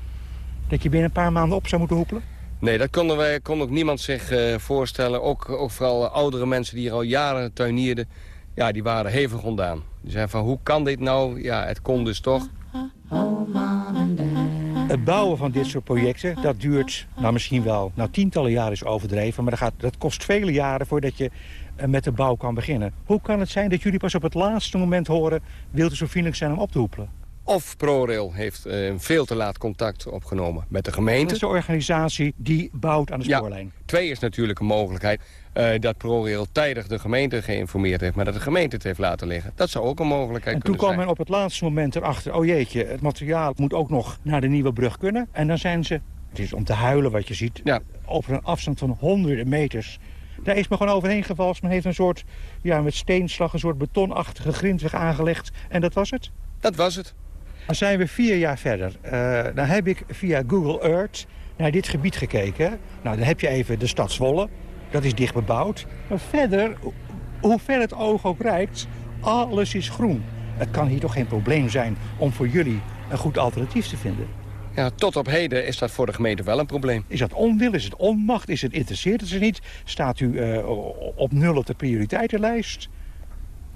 dat je binnen een paar maanden op zou moeten hoepelen? Nee, dat kon, wij, kon ook niemand zich uh, voorstellen. Ook, ook vooral oudere mensen die hier al jaren tuinierden... ja, die waren hevig ontdaan. Die zeiden van, hoe kan dit nou? Ja, het kon dus toch. Het Het bouwen van dit soort projecten, dat duurt nou misschien wel nou, tientallen jaren is overdreven. Maar dat, gaat, dat kost vele jaren voordat je eh, met de bouw kan beginnen. Hoe kan het zijn dat jullie pas op het laatste moment horen... wilt u zo vriendelijk zijn om op te hoepelen? Of ProRail heeft uh, veel te laat contact opgenomen met de gemeente. Dat is de organisatie die bouwt aan de spoorlijn. Ja, twee is natuurlijk een mogelijkheid. Uh, dat ProRail tijdig de gemeente geïnformeerd heeft... maar dat de gemeente het heeft laten liggen. Dat zou ook een mogelijkheid en toen kwam men op het laatste moment erachter... oh jeetje, het materiaal moet ook nog naar de nieuwe brug kunnen. En dan zijn ze, het is om te huilen wat je ziet... Ja. op een afstand van honderden meters... Daar is men gewoon overheen gevalst. Men heeft een soort, ja, met steenslag, een soort betonachtige grindweg aangelegd. En dat was het? Dat was het. Dan zijn we vier jaar verder. Uh, dan heb ik via Google Earth naar dit gebied gekeken. Nou, dan heb je even de stad Zwolle. Dat is dicht bebouwd. Maar verder, hoe ver het oog ook reikt, alles is groen. Het kan hier toch geen probleem zijn om voor jullie een goed alternatief te vinden? Ja, tot op heden is dat voor de gemeente wel een probleem. Is dat onwil? Is het onmacht? Is het interesseert het ze niet? Staat u uh, op nul op de prioriteitenlijst?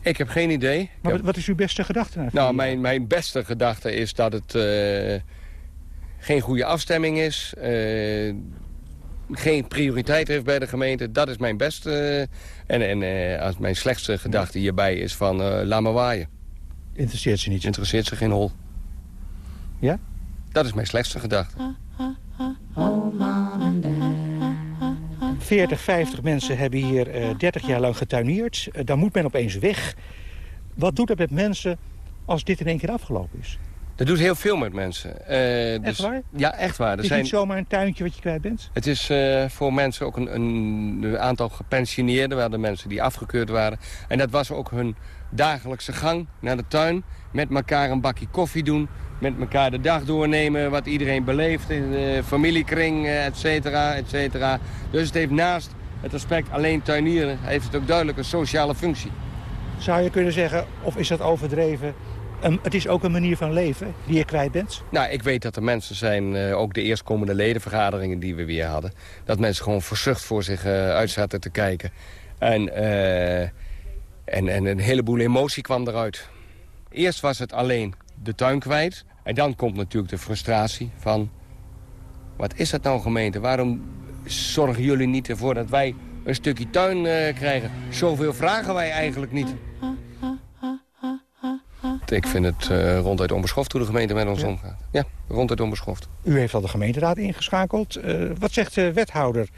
Ik heb geen idee. Maar heb... wat is uw beste gedachte? Nou, mijn, mijn beste gedachte is dat het uh, geen goede afstemming is. Uh, geen prioriteit heeft bij de gemeente. Dat is mijn beste. en en als mijn slechtste gedachte hierbij is van laat me waaien. Interesseert ze niet? Interesseert ze geen hol. Ja? Dat is mijn slechtste gedachte. 40, 50 mensen hebben hier uh, 30 jaar lang getuineerd. Uh, dan moet men opeens weg. Wat doet dat met mensen als dit in één keer afgelopen is? Dat doet heel veel met mensen. Uh, dus, echt waar? Ja, echt waar. Er het is zijn... niet zomaar een tuintje wat je kwijt bent? Het is uh, voor mensen ook een, een, een, aantal gepensioneerden. We hadden mensen die afgekeurd waren. En dat was ook hun dagelijkse gang naar de tuin. Met elkaar een bakje koffie doen. Met elkaar de dag doornemen. Wat iedereen beleeft in de familiekring, et cetera, et cetera. Dus het heeft naast het aspect alleen tuinieren... heeft het ook duidelijk een sociale functie. Zou je kunnen zeggen, of is dat overdreven... Um, het is ook een manier van leven die je kwijt bent? Nou, ik weet dat er mensen zijn, uh, ook de eerstkomende ledenvergaderingen die we weer hadden... dat mensen gewoon verzucht voor zich uh, uit zaten te kijken. En, uh, en, en een heleboel emotie kwam eruit. Eerst was het alleen de tuin kwijt. En dan komt natuurlijk de frustratie van... wat is dat nou gemeente? Waarom zorgen jullie niet ervoor dat wij een stukje tuin krijgen? Zoveel vragen wij eigenlijk niet. Ik vind het uh, ronduit onbeschoft hoe de gemeente met ons ja. omgaat. Ja, ronduit onbeschoft. U heeft al de gemeenteraad ingeschakeld. Uh, wat zegt de wethouder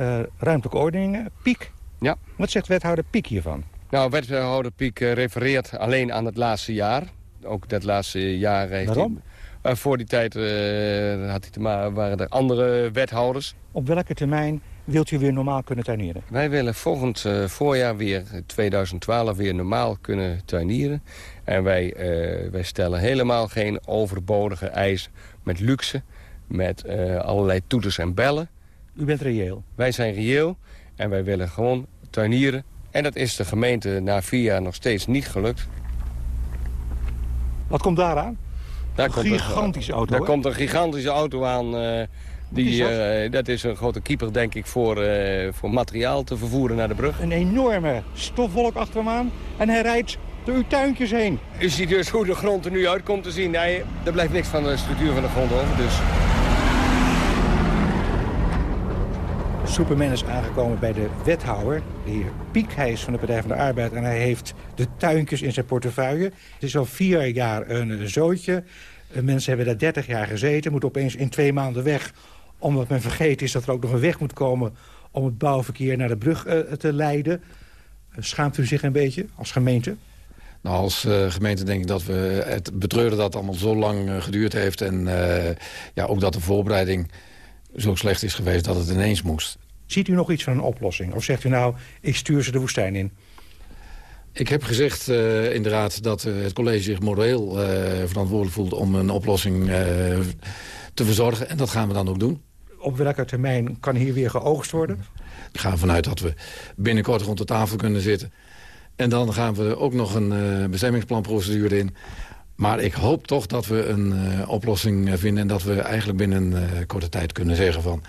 uh, ruimtelijke ordeningen, Piek? Ja. Wat zegt wethouder Piek hiervan? Nou, wethouder Piek refereert alleen aan het laatste jaar. Ook dat laatste jaar heeft Waarom? Hij, voor die tijd had hij te waren er andere wethouders. Op welke termijn wilt u weer normaal kunnen tuinieren? Wij willen volgend uh, voorjaar weer, 2012, weer normaal kunnen tuinieren. En wij, uh, wij stellen helemaal geen overbodige eisen met luxe, met uh, allerlei toeters en bellen. U bent reëel? Wij zijn reëel en wij willen gewoon tuinieren. En dat is de gemeente na vier jaar nog steeds niet gelukt. Wat komt daaraan? Daar een komt gigantische een, auto, Daar komt een gigantische auto aan... Die, dat? Uh, dat is een grote keeper, denk ik, voor, uh, voor materiaal te vervoeren naar de brug. Een enorme stofwolk achter hem aan. En hij rijdt door uw tuintjes heen. U ziet dus hoe de grond er nu uit komt te zien. Nee, er blijft niks van de structuur van de grond over. Dus. Superman is aangekomen bij de wethouder, de heer Piek. Hij is van de Partij van de Arbeid en hij heeft de tuintjes in zijn portefeuille. Het is al vier jaar een, een zootje. Mensen hebben daar 30 jaar gezeten, moeten opeens in twee maanden weg... omdat men vergeten is dat er ook nog een weg moet komen... om het bouwverkeer naar de brug uh, te leiden. Schaamt u zich een beetje als gemeente? Nou, als uh, gemeente denk ik dat we het betreuren dat het allemaal zo lang uh, geduurd heeft... en ja, ook dat de voorbereiding zo slecht is geweest dat het ineens moest. Ziet u nog iets van een oplossing? Of zegt u nou, ik stuur ze de woestijn in? Ik heb gezegd uh, inderdaad dat het college zich moreel uh, verantwoordelijk voelt... om een oplossing te verzorgen. En dat gaan we dan ook doen. Op welke termijn kan hier weer geoogst worden? Ik ga ervan uit dat we binnenkort rond de tafel kunnen zitten. En dan gaan we ook nog een bestemmingsplanprocedure in. Maar ik hoop toch dat we een oplossing vinden... en dat we eigenlijk binnen een korte tijd kunnen zeggen van...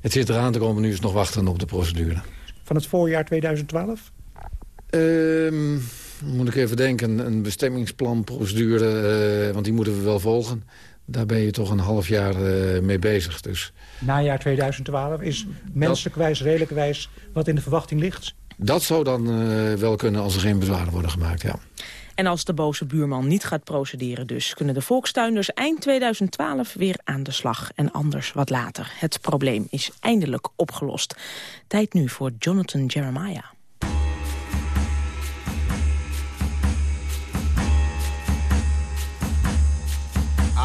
het zit eraan te komen, nu is nog wachten op de procedure. Van het voorjaar 2012? Um, moet ik even denken, een bestemmingsplanprocedure, uh, want die moeten we wel volgen. Daar ben je toch een half jaar eh, mee bezig. Dus Najaar 2012 is menselijkwijs, redelijkwijs wat in de verwachting ligt? dat zou dan eh, wel kunnen als er geen bezwaren worden gemaakt, ja. En als de boze buurman niet gaat procederen dus... kunnen de volkstuinders eind 2012 weer aan de slag. En anders wat later. Het probleem is eindelijk opgelost. Tijd nu voor Jonathan Jeremiah.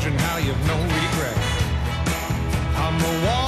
children how you've no regret. I'm the one.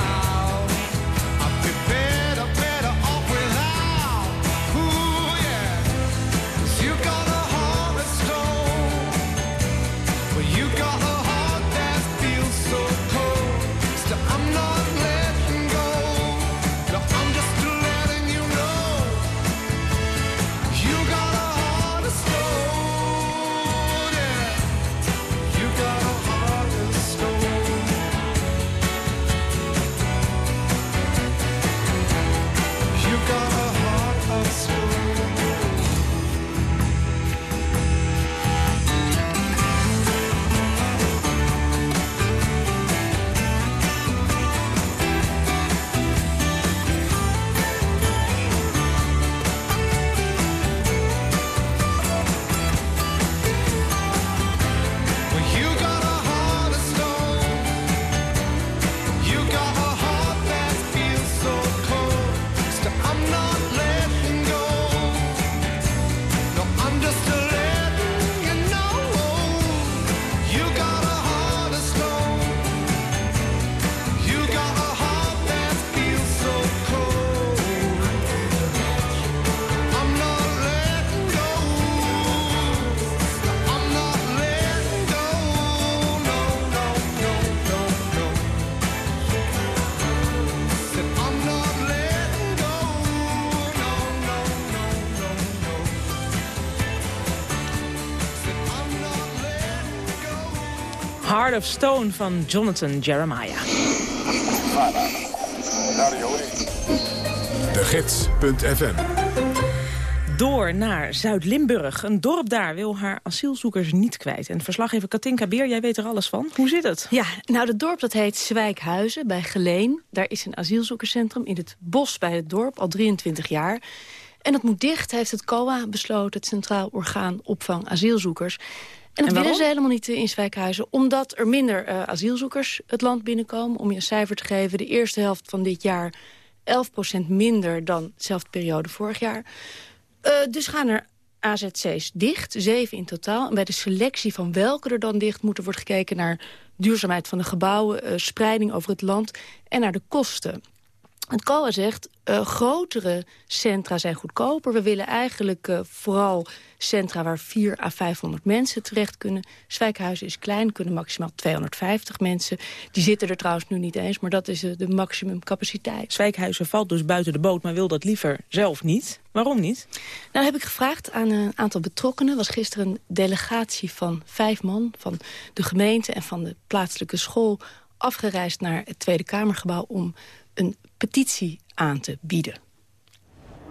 Heart of Stone van Jonathan Jeremiah. De Gids.fm Door naar Zuid-Limburg. Een dorp daar wil haar asielzoekers niet kwijt. En verslaggever Katinka Beer, jij weet er alles van. Hoe zit het? Ja, nou, het dorp dat heet Zwijkhuizen bij Geleen. Daar is een asielzoekerscentrum in het bos bij het dorp, al 23 jaar. En dat moet dicht, heeft het COA besloten, het Centraal Orgaan Opvang Asielzoekers. En dat willen ze helemaal niet eh, in Zwijkhuizen, omdat er minder eh, asielzoekers het land binnenkomen. Om je een cijfer te geven, de eerste helft van dit jaar 11% minder dan dezelfde periode vorig jaar. Eh, dus gaan er AZC's dicht, zeven in totaal. En bij de selectie van welke er dan dicht moeten... wordt gekeken naar duurzaamheid van de gebouwen... spreiding over het land en naar de kosten. Het COA zegt, eh, grotere centra zijn goedkoper. We willen eigenlijk eh, vooral centra waar 4 à 500 mensen terecht kunnen. Zwijkhuizen is klein, kunnen maximaal 250 mensen. Die zitten er trouwens nu niet eens, maar dat is eh, de maximumcapaciteit. Zwijkhuizen valt dus buiten de boot, maar wil dat liever zelf niet. Waarom niet? Nou heb ik gevraagd aan een aantal betrokkenen. was gisteren een delegatie van vijf man... van de gemeente en van de plaatselijke school... afgereisd naar het Tweede Kamergebouw om een petitie aan te bieden.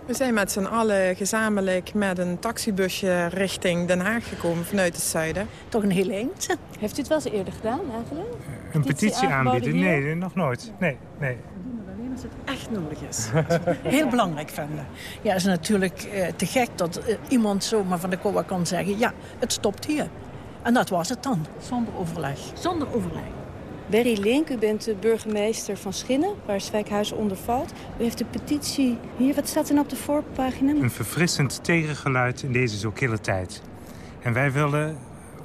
We zijn met z'n allen gezamenlijk met een taxibusje richting Den Haag gekomen vanuit het zuiden. Toch een heel eentje. Heeft u het wel eens eerder gedaan eigenlijk? Een petitie aanbieden? hier? Nee, nog nooit. Nee, nee. Alleen als het echt nodig is. Heel belangrijk vinden. Ja, het is natuurlijk eh, te gek dat eh, iemand zomaar van de COA kan zeggen... ja, het stopt hier. En dat was het dan, zonder overleg. Zonder overleg. Berry Link, u bent de burgemeester van Schinnen, waar Zwijkhuizen onder valt. U heeft de petitie hier. Wat staat er nou op de voorpagina? Een verfrissend tegengeluid in deze zo kille tijd. En wij willen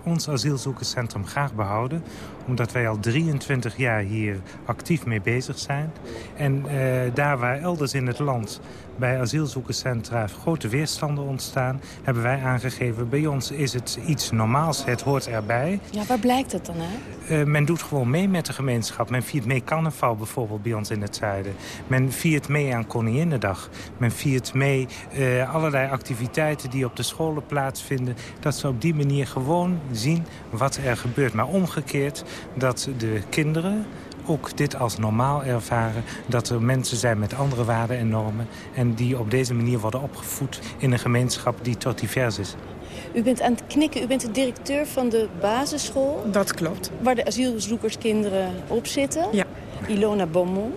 ons asielzoekerscentrum graag behouden omdat wij al 23 jaar hier actief mee bezig zijn. En eh, daar waar elders in het land bij asielzoekerscentra grote weerstanden ontstaan... hebben wij aangegeven, bij ons is het iets normaals, het hoort erbij. Ja, waar blijkt het dan uit? Eh, men doet gewoon mee met de gemeenschap. Men viert mee carnaval bijvoorbeeld bij ons in het zuiden. Men viert mee aan Koninginnedag. Men viert mee eh, allerlei activiteiten die op de scholen plaatsvinden. Dat ze op die manier gewoon zien wat er gebeurt. Maar omgekeerd dat de kinderen ook dit als normaal ervaren. Dat er mensen zijn met andere waarden en normen. En die op deze manier worden opgevoed in een gemeenschap die tot divers is. U bent aan het knikken. U bent de directeur van de basisschool. Dat klopt. Waar de asielzoekerskinderen op zitten. Ja. Ilona Beaumont.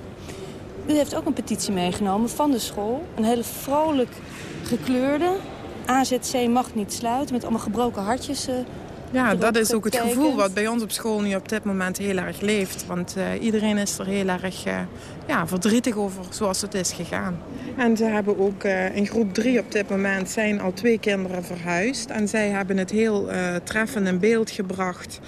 U heeft ook een petitie meegenomen van de school. Een hele vrolijk gekleurde. AZC mag niet sluiten met allemaal gebroken hartjes. Ja, dat is ook het gevoel wat bij ons op school nu op dit moment heel erg leeft. Want eh, iedereen is er heel erg eh, ja, verdrietig over zoals het is gegaan. En ze hebben ook eh, in groep 3 op dit moment zijn al twee kinderen verhuisd. En zij hebben het heel eh, treffend in beeld gebracht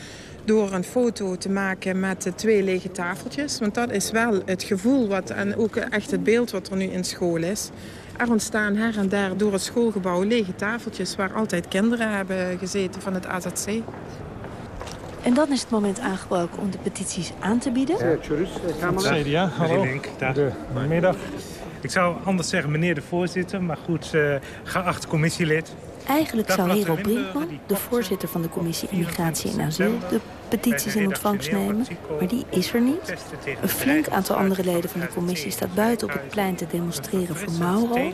door een foto te maken met de twee lege tafeltjes. Want dat is wel het gevoel wat, en ook echt het beeld wat er nu in school is. Er ontstaan her en der door het schoolgebouw lege tafeltjes... waar altijd kinderen hebben gezeten van het AZC. En dan is het moment aangebroken om de petities aan te bieden. CDA, hallo. Goedemiddag. Ik zou anders zeggen meneer de voorzitter, maar goed, eh, geacht commissielid. Eigenlijk zou Hero Brinkman, de voorzitter van de commissie Immigratie en Asiel, de petities in ontvangst nemen. Maar die is er niet. Een flink aantal andere leden van de commissie staat buiten op het plein te demonstreren voor Mauro.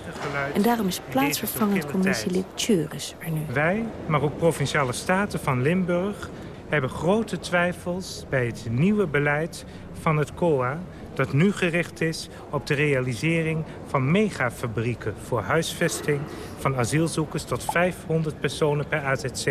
En daarom is plaatsvervangend commissielid Tjeuris er nu. Wij, maar ook provinciale staten van Limburg... hebben grote twijfels bij het nieuwe beleid van het COA... dat nu gericht is op de realisering van megafabrieken... voor huisvesting van asielzoekers tot 500 personen per AZC.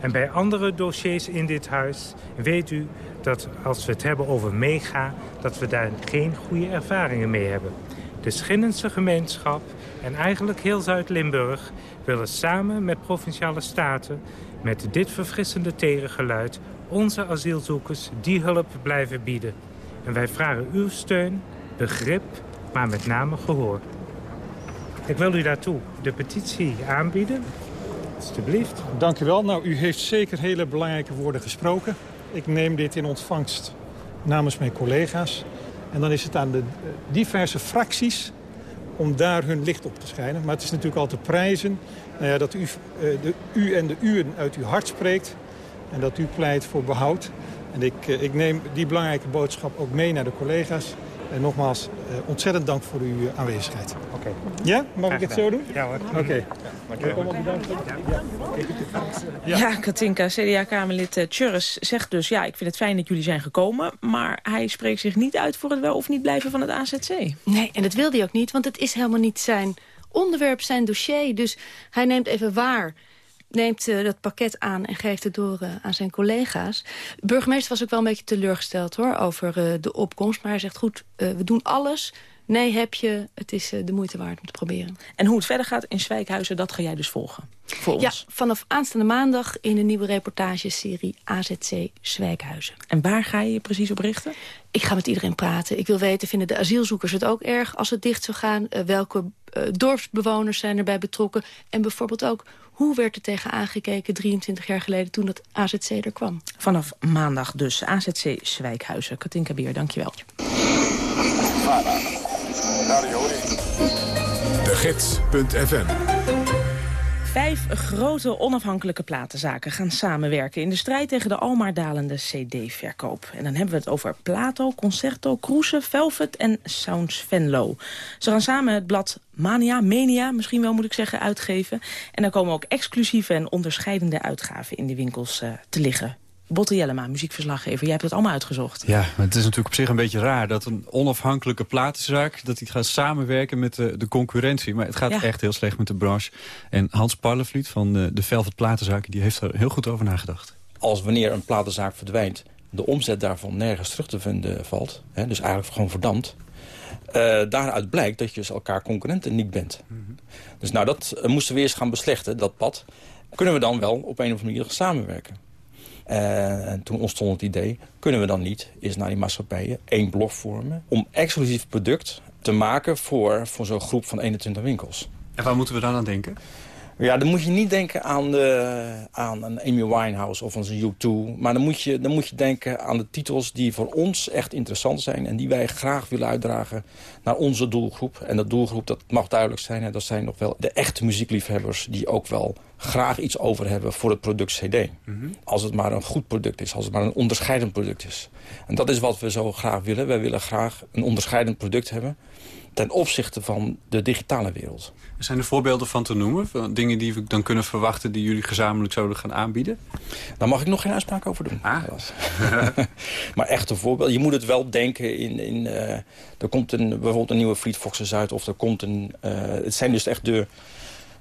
En bij andere dossiers in dit huis weet u dat als we het hebben over mega... dat we daar geen goede ervaringen mee hebben. De Schinnense gemeenschap en eigenlijk heel Zuid-Limburg... willen samen met Provinciale Staten met dit verfrissende tegengeluid... onze asielzoekers die hulp blijven bieden. En wij vragen uw steun, begrip, maar met name gehoor. Ik wil u daartoe de petitie aanbieden. Alsjeblieft. Dank u wel. Nou, u heeft zeker hele belangrijke woorden gesproken. Ik neem dit in ontvangst namens mijn collega's. En dan is het aan de diverse fracties om daar hun licht op te schijnen. Maar het is natuurlijk altijd prijzen nou ja, dat u, eh, de u en de uwen uit uw hart spreekt. En dat u pleit voor behoud. En ik, eh, ik neem die belangrijke boodschap ook mee naar de collega's. En nogmaals, eh, ontzettend dank voor uw eh, aanwezigheid. Oké. Ja, mag ik het zo doen? Ja hoor. Oké. Ja, Katinka, CDA-Kamerlid Tjurres zegt dus... ja, ik vind het fijn dat jullie zijn gekomen... maar hij spreekt zich niet uit voor het wel of niet blijven van het AZC. Nee, en dat wilde hij ook niet, want het is helemaal niet zijn onderwerp, zijn dossier. Dus hij neemt even waar neemt eh, dat pakket aan en geeft het door eh, aan zijn collega's. De burgemeester was ook wel een beetje teleurgesteld hoor, over eh, de opkomst. Maar hij zegt, goed, we doen alles. Nee, heb je. Het is de moeite waard om te proberen. En hoe het verder gaat in Zwijkhuizen, dat ga jij dus volgen voor Ja, ons. vanaf aanstaande maandag in de nieuwe reportageserie AZC Zwijkhuizen. En waar ga je je precies op richten? Ik ga met iedereen praten. Ik wil weten, vinden de asielzoekers het ook erg als het dicht zou gaan? Welke dorpsbewoners zijn erbij betrokken? En bijvoorbeeld ook, hoe werd er tegen aangekeken 23 jaar geleden toen dat AZC er kwam? Vanaf maandag dus AZC Zwijkhuizen. Katinka Bier, dankjewel. De Gids.fm Vijf grote onafhankelijke platenzaken gaan samenwerken... in de strijd tegen de almaar dalende cd-verkoop. En dan hebben we het over Plato, Concerto, Cruise, Velvet en Sounds Venlo. Ze gaan samen het blad Mania, Mania misschien wel moet ik zeggen, uitgeven. En daar komen ook exclusieve en onderscheidende uitgaven in de winkels uh, te liggen. Botte Jellema, muziekverslaggever, jij hebt het allemaal uitgezocht. Ja, maar het is natuurlijk op zich een beetje raar... dat een onafhankelijke platenzaak... dat die gaat samenwerken met de, de concurrentie. Maar het gaat echt heel slecht met de branche. En Hans Parlevliet van de, de Velvet Platenzaak... die heeft er heel goed over nagedacht. Als wanneer een platenzaak verdwijnt... de omzet daarvan nergens terug te vinden valt... Hè, dus eigenlijk gewoon verdampt... Uh, daaruit blijkt dat je dus elkaar concurrenten niet bent. Dus nou, dat uh, moesten we eerst gaan beslechten, dat pad. Kunnen we dan wel op een of andere manier samenwerken? Uh, en toen ontstond het idee, kunnen we dan niet eens naar die maatschappijen één blok vormen... om exclusief product te maken voor, voor zo'n groep van 21 winkels. En waar moeten we dan aan denken? Ja, dan moet je niet denken aan, de, aan een Amy Winehouse of een U2. Maar dan moet, je, dan moet je denken aan de titels die voor ons echt interessant zijn... en die wij graag willen uitdragen naar onze doelgroep. En dat doelgroep, dat mag duidelijk zijn... Hè, dat zijn nog wel de echte muziekliefhebbers... die ook wel graag iets over hebben voor het product CD. Mhm. Als het maar een goed product is, als het maar een onderscheidend product is. En dat is wat we zo graag willen. Wij willen graag een onderscheidend product hebben ten opzichte van de digitale wereld. Zijn er voorbeelden van te noemen? Van dingen die we dan kunnen verwachten die jullie gezamenlijk zouden gaan aanbieden? Daar mag ik nog geen uitspraak over doen. Ah. maar echt een voorbeeld. Je moet het wel denken in... in uh, er komt een, bijvoorbeeld een nieuwe Fleet Foxes uit. Of er komt een... Uh, het zijn dus echt de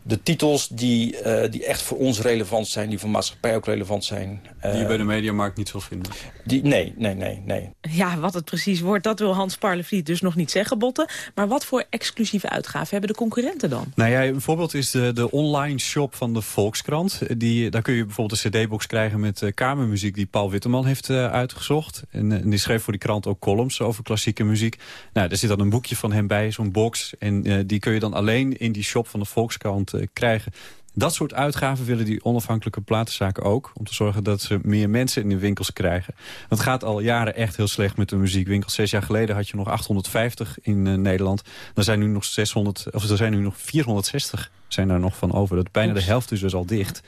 de titels die, uh, die echt voor ons relevant zijn, die voor maatschappij ook relevant zijn. Uh, die je bij de mediamarkt niet zal vinden? Die, nee, nee, nee, nee. Ja, wat het precies wordt, dat wil Hans Parlevliet dus nog niet zeggen, Botten. Maar wat voor exclusieve uitgaven hebben de concurrenten dan? Nou ja, een voorbeeld is de, de online shop van de Volkskrant. Die, daar kun je bijvoorbeeld een cd-box krijgen met uh, kamermuziek die Paul Witteman heeft uitgezocht. En, en, die schreef voor die krant ook columns over klassieke muziek. Nou, er zit dan een boekje van hem bij, zo'n box. En die kun je dan alleen in die shop van de Volkskrant krijgen. Dat soort uitgaven willen die onafhankelijke platenzaken ook. Om te zorgen dat ze meer mensen in de winkels krijgen. Want het gaat al jaren echt heel slecht met de muziekwinkel. Zes jaar geleden had je nog 850 in uh, Nederland. Er zijn nu nog 600, of er zijn nu nog 460 zijn daar nog van over. Dat bijna de helft is dus al dicht.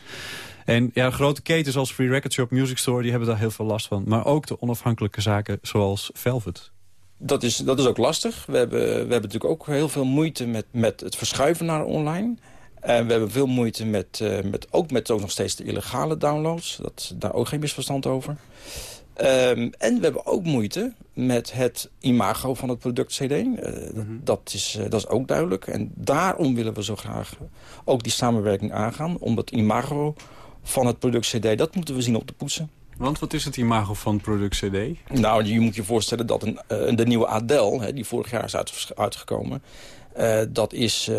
En ja, grote ketens als Free Record Shop, Music Store... die hebben daar heel veel last van. Maar ook de onafhankelijke zaken zoals Velvet. Dat is, dat is ook lastig. We hebben, we hebben natuurlijk ook heel veel moeite met, met het verschuiven naar online... En we hebben veel moeite met, uh, met, ook met ook nog steeds de illegale downloads. Dat, daar ook geen misverstand over. Um, en we hebben ook moeite met het imago van het product CD. Uh, mm -hmm. dat, is, uh, dat is ook duidelijk. En daarom willen we zo graag ook die samenwerking aangaan. Om dat imago van het product CD, dat moeten we zien op te poetsen. Want wat is het imago van het product CD? Nou, je moet je voorstellen dat een, de nieuwe Adele, hè, die vorig jaar is uit, uitgekomen... dat is...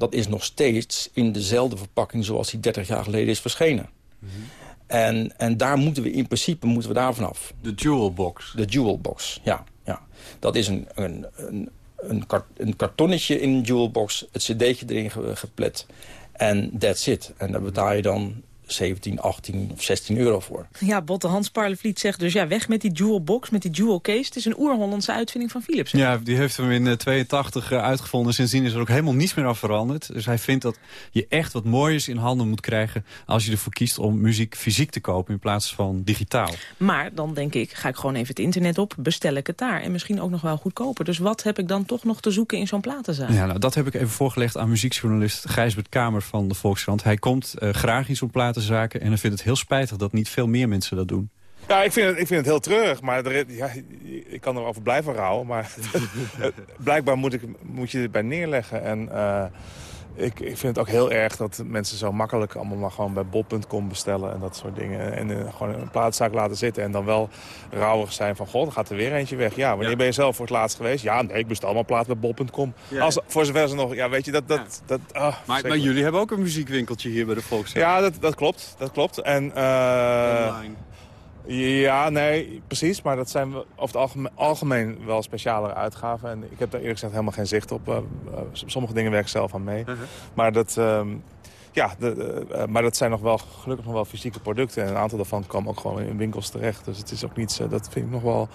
Dat is nog steeds in dezelfde verpakking zoals die 30 jaar geleden is verschenen. Mm -hmm. en, en daar moeten we in principe moeten we daar vanaf. De jewel box. De jewel box, ja. ja. Dat is een, een, een, een, kart, een kartonnetje in een jewel box, het cd'tje erin geplet. En that's it. En daar betaal je dan 17, 18 of 16 euro voor. Ja, Botte Hans Parlevliet zegt dus ja, weg met die jewel box, met die jewel case. Het is een oer-Hollandse uitvinding van Philips. Hè? Ja, die heeft hem in 82 uh, uitgevonden. Sindsdien is er ook helemaal niets meer aan veranderd. Dus hij vindt dat je echt wat moois in handen moet krijgen... als je ervoor kiest om muziek fysiek te kopen in plaats van digitaal. Maar dan denk ik, ga ik gewoon even het internet op, bestel ik het daar. En misschien ook nog wel goedkoper. Dus wat heb ik dan toch nog te zoeken in zo'n platenzaak? Ja, nou, dat heb ik even voorgelegd aan muziekjournalist Gijsbert Kamer van de Volkskrant. Hij komt uh, graag in zo'n platenzaak zaken. En dan vindt het heel spijtig dat niet veel meer mensen dat doen. Ja, ik vind het, ik vind het heel treurig. Maar er, ja, ik kan erover blijven rouwen. Maar blijkbaar moet, ik, moet je het bij neerleggen. En uh, ik, ik vind het ook heel erg dat mensen zo makkelijk allemaal maar gewoon bij bol.com bestellen en dat soort dingen. En uh, gewoon een plaatszaak laten zitten en dan wel rouwig zijn van... god, dan gaat er weer eentje weg. Ja, wanneer ja. ben je zelf voor het laatst geweest? Ja, nee, ik bestel allemaal plaats bij bol.com. Ja, Als, voor zover ze nog... Ja, weet je, dat... dat, dat oh, maar, maar, jullie hebben ook een muziekwinkeltje hier bij de Volkszaak. Ja, dat, dat klopt. Dat klopt. En, uh, Online. Ja, nee, precies. Maar dat zijn over het algemeen, algemeen wel specialere uitgaven. En ik heb daar eerlijk gezegd helemaal geen zicht op. Uh, uh, sommige dingen werk ik zelf aan mee. Uh -huh. Maar dat... Um, ja, de, uh, maar dat zijn nog wel, gelukkig nog wel fysieke producten. En een aantal daarvan komen ook gewoon in winkels terecht. Dus het is ook niets, uh, dat vind ik nog wel...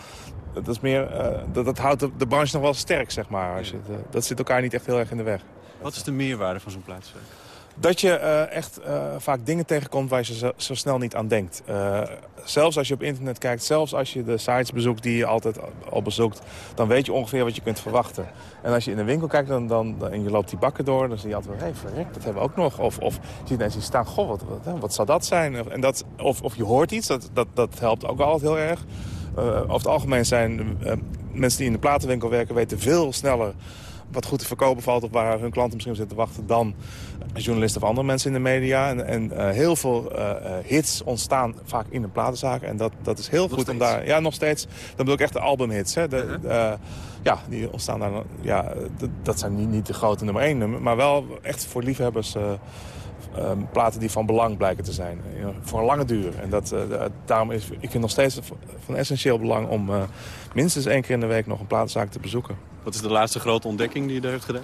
Dat, is meer, uh, dat, dat houdt de, de, branche nog wel sterk, zeg maar. Als je, dat zit elkaar niet echt heel erg in de weg. Wat is de meerwaarde van zo'n plaatswerk? Dat je eh, echt eh, vaak dingen tegenkomt waar je zo, zo snel niet aan denkt. Uh, zelfs als je op internet kijkt, zelfs als je de sites bezoekt die je altijd al bezoekt... dan weet je ongeveer wat je kunt verwachten. En als je in de winkel kijkt dan, dan, en je loopt die bakken door... dan zie je altijd, hé, hey, verrek, dat hebben we ook nog. Of, of je ziet mensen die staan, goh, wat, wat, wat zou dat zijn? En dat, of, of je hoort iets, dat, dat, dat helpt ook altijd heel erg. over het algemeen zijn mensen die in de platenwinkel werken... weten veel sneller wat goed te verkopen valt... of waar hun klanten misschien op zitten te wachten... dan journalisten of andere mensen in de media. En, en uh, heel veel uh, hits ontstaan vaak in een platenzaak. En dat, dat is heel nog goed steeds. om daar... Ja, nog steeds. Dan bedoel ik echt de albumhits. Hè. De, uh, ja, die ontstaan daar... Ja, dat zijn niet, niet de grote nummer één nummer. Maar wel echt voor liefhebbers... Um, platen die van belang blijken te zijn. Uh, voor een lange duur. En dat, uh, daarom is ik vind nog steeds van essentieel belang om uh, minstens één keer in de week nog een platenzaak te bezoeken. Wat is de laatste grote ontdekking die je daar heeft gedaan?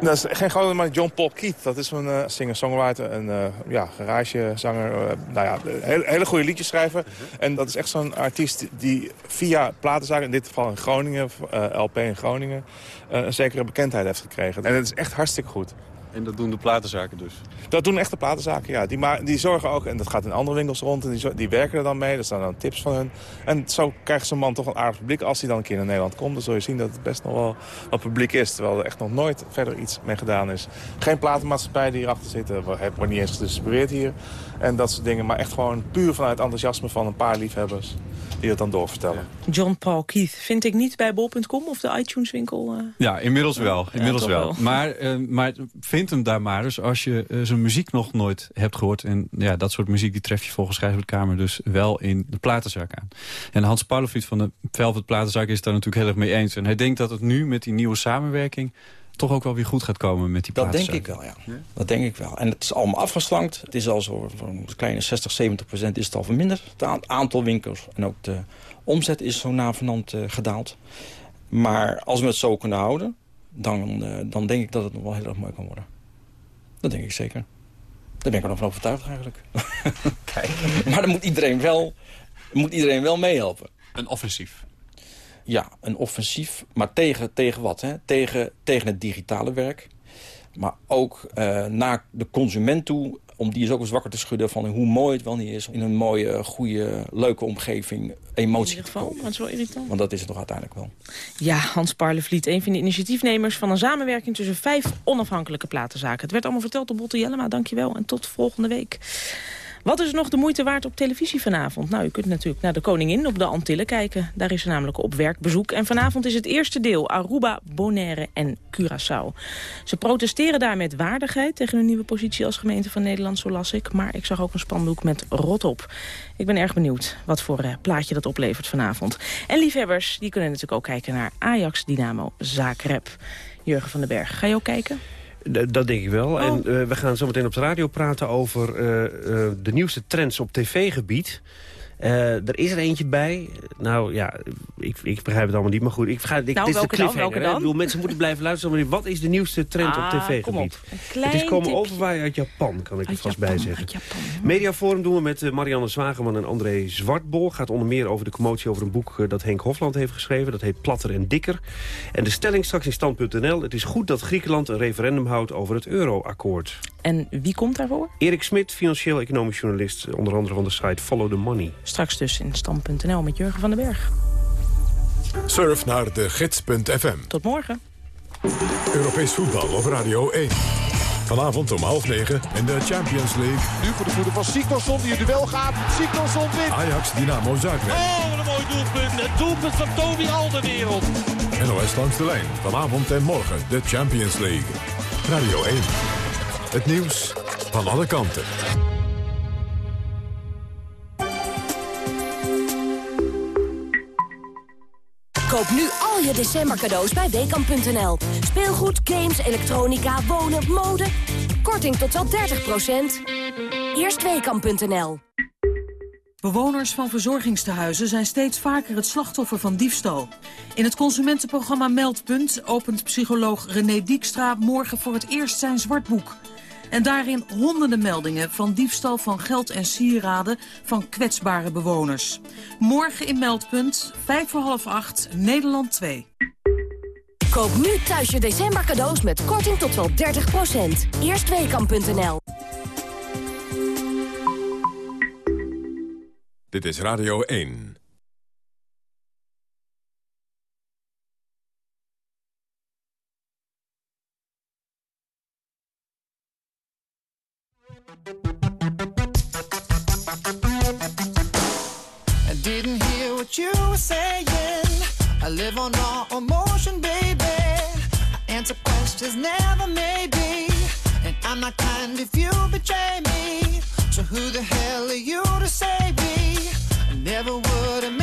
Dat is geen grote, maar John Paul Keith. Dat is een uh, singer-songwriter, een uh, ja, garagezanger. Uh, nou ja, hele, hele goede liedjes schrijven. Uh -huh. En dat is echt zo'n artiest die via platenzaken, in dit geval in Groningen, LP in Groningen, een zekere bekendheid heeft gekregen. En dat is echt hartstikke goed. En dat doen de platenzaken dus? Dat doen echte platenzaken, ja. Die, die zorgen ook, en dat gaat in andere winkels rond... en die, die werken er dan mee, er staan dan tips van hun. En zo krijgt zo'n man toch een aardig publiek. Als hij dan een keer naar Nederland komt, dan zul je zien dat het best nog wel wat publiek is. Terwijl er echt nog nooit verder iets mee gedaan is. Geen platenmaatschappij die hierachter zit, er wordt niet eens gedistribueerd hier. En dat soort dingen, maar echt gewoon puur vanuit enthousiasme van een paar liefhebbers die het dan doorvertellen. John Paul Keith vind ik niet bij bol.com of de iTunes-winkel? Uh... Ja, inmiddels wel. Inmiddels ja, wel. wel. Maar, uh, maar vind hem daar maar eens als je uh, zijn muziek nog nooit hebt gehoord. En ja, dat soort muziek die tref je volgens Schrijvende Kamer dus wel in de platenzaak aan. En Hans Pauloviet van de Velvet Platenzaak is daar natuurlijk heel erg mee eens. En hij denkt dat het nu met die nieuwe samenwerking toch ook wel weer goed gaat komen met die Dat denk ik wel, ja. ja. Dat denk ik wel. En het is allemaal afgeslankt. Het is al zo, voor een kleine 60, 70 procent is het al verminderd. Het aantal winkels en ook de omzet is zo navenant uh, gedaald. Maar als we het zo kunnen houden, dan, uh, dan denk ik dat het nog wel heel erg mooi kan worden. Dat denk ik zeker. Daar ben ik er nog van overtuigd eigenlijk. Kijk. maar dan moet iedereen wel, moet iedereen wel meehelpen. Een offensief ja, een offensief. Maar tegen, tegen wat? Hè? Tegen, tegen het digitale werk. Maar ook uh, naar de consument toe. Om die eens ook eens wakker te schudden van hoe mooi het wel niet is. In een mooie, goede, leuke omgeving emotie In ieder geval, dat is wel irritant. Want dat is het toch uiteindelijk wel. Ja, Hans Parlevliet, een van de initiatiefnemers van een samenwerking tussen vijf onafhankelijke platenzaken. Het werd allemaal verteld door Botte Jellema, dankjewel. En tot volgende week. Wat is nog de moeite waard op televisie vanavond? Nou, u kunt natuurlijk naar de Koningin op de Antillen kijken. Daar is ze namelijk op werkbezoek. En vanavond is het eerste deel Aruba, Bonaire en Curaçao. Ze protesteren daar met waardigheid tegen hun nieuwe positie als gemeente van Nederland, zo las ik. Maar ik zag ook een spandoek met rot op. Ik ben erg benieuwd wat voor uh, plaatje dat oplevert vanavond. En liefhebbers, die kunnen natuurlijk ook kijken naar Ajax Dynamo Zagreb. Jurgen van den Berg, ga je ook kijken? Dat denk ik wel. Oh. En uh, we gaan zo meteen op de radio praten over uh, uh, de nieuwste trends op tv-gebied. Er is er eentje bij. Nou ja, ik, ik begrijp het allemaal niet, maar goed. Ik ga, ik, nou, dit is de cliffhanger. Ik bedoel, mensen moeten blijven luisteren. Maar wat is de nieuwste trend ah, op tv-gebied? Het is komen overwaaien uit Japan, kan ik er vast bij zeggen. Mediaforum doen we met Marianne Zwageman en André Zwartbol. Gaat onder meer over de commotie over een boek dat Henk Hofland heeft geschreven. Dat heet Platter en Dikker. En de stelling straks in stand.nl. Het is goed dat Griekenland een referendum houdt over het euroakkoord. En wie komt daarvoor? Erik Smit, financieel-economisch journalist. Onder andere van de site Follow the Money. Straks dus in stand.nl met Jurgen van den Berg. Surf naar de gids.fm. Tot morgen. Europees voetbal op Radio 1. Vanavond om half negen in de Champions League. Nu voor de voeten van Siktorsson die het duel gaat. Siktorsson wint. Ajax Dynamo Zagreb. Oh, wat een mooi doelpunt. Het doelpunt van Toby Alderwereld. NOS langs de lijn. Vanavond en morgen de Champions League. Radio 1. Het nieuws van alle kanten. Koop nu al je december cadeaus bij Weekamp.nl. Speelgoed, games, elektronica, wonen, mode. Korting tot wel 30%. Eerst Weekamp.nl. Bewoners van verzorgingstehuizen zijn steeds vaker het slachtoffer van diefstal. In het consumentenprogramma Meldpunt opent psycholoog René Diekstra morgen voor het eerst zijn zwartboek. En daarin honderden meldingen van diefstal van geld en sieraden van kwetsbare bewoners. Morgen in Meldpunt, vijf voor half acht, Nederland 2. Koop nu thuis je december cadeaus met korting tot wel 30%. Eerstweekam.nl Dit is Radio 1. I didn't hear what you were saying. I live on raw emotion, baby. I answer questions, never maybe. And I'm not kind if you betray me. So who the hell are you to save me? I never would have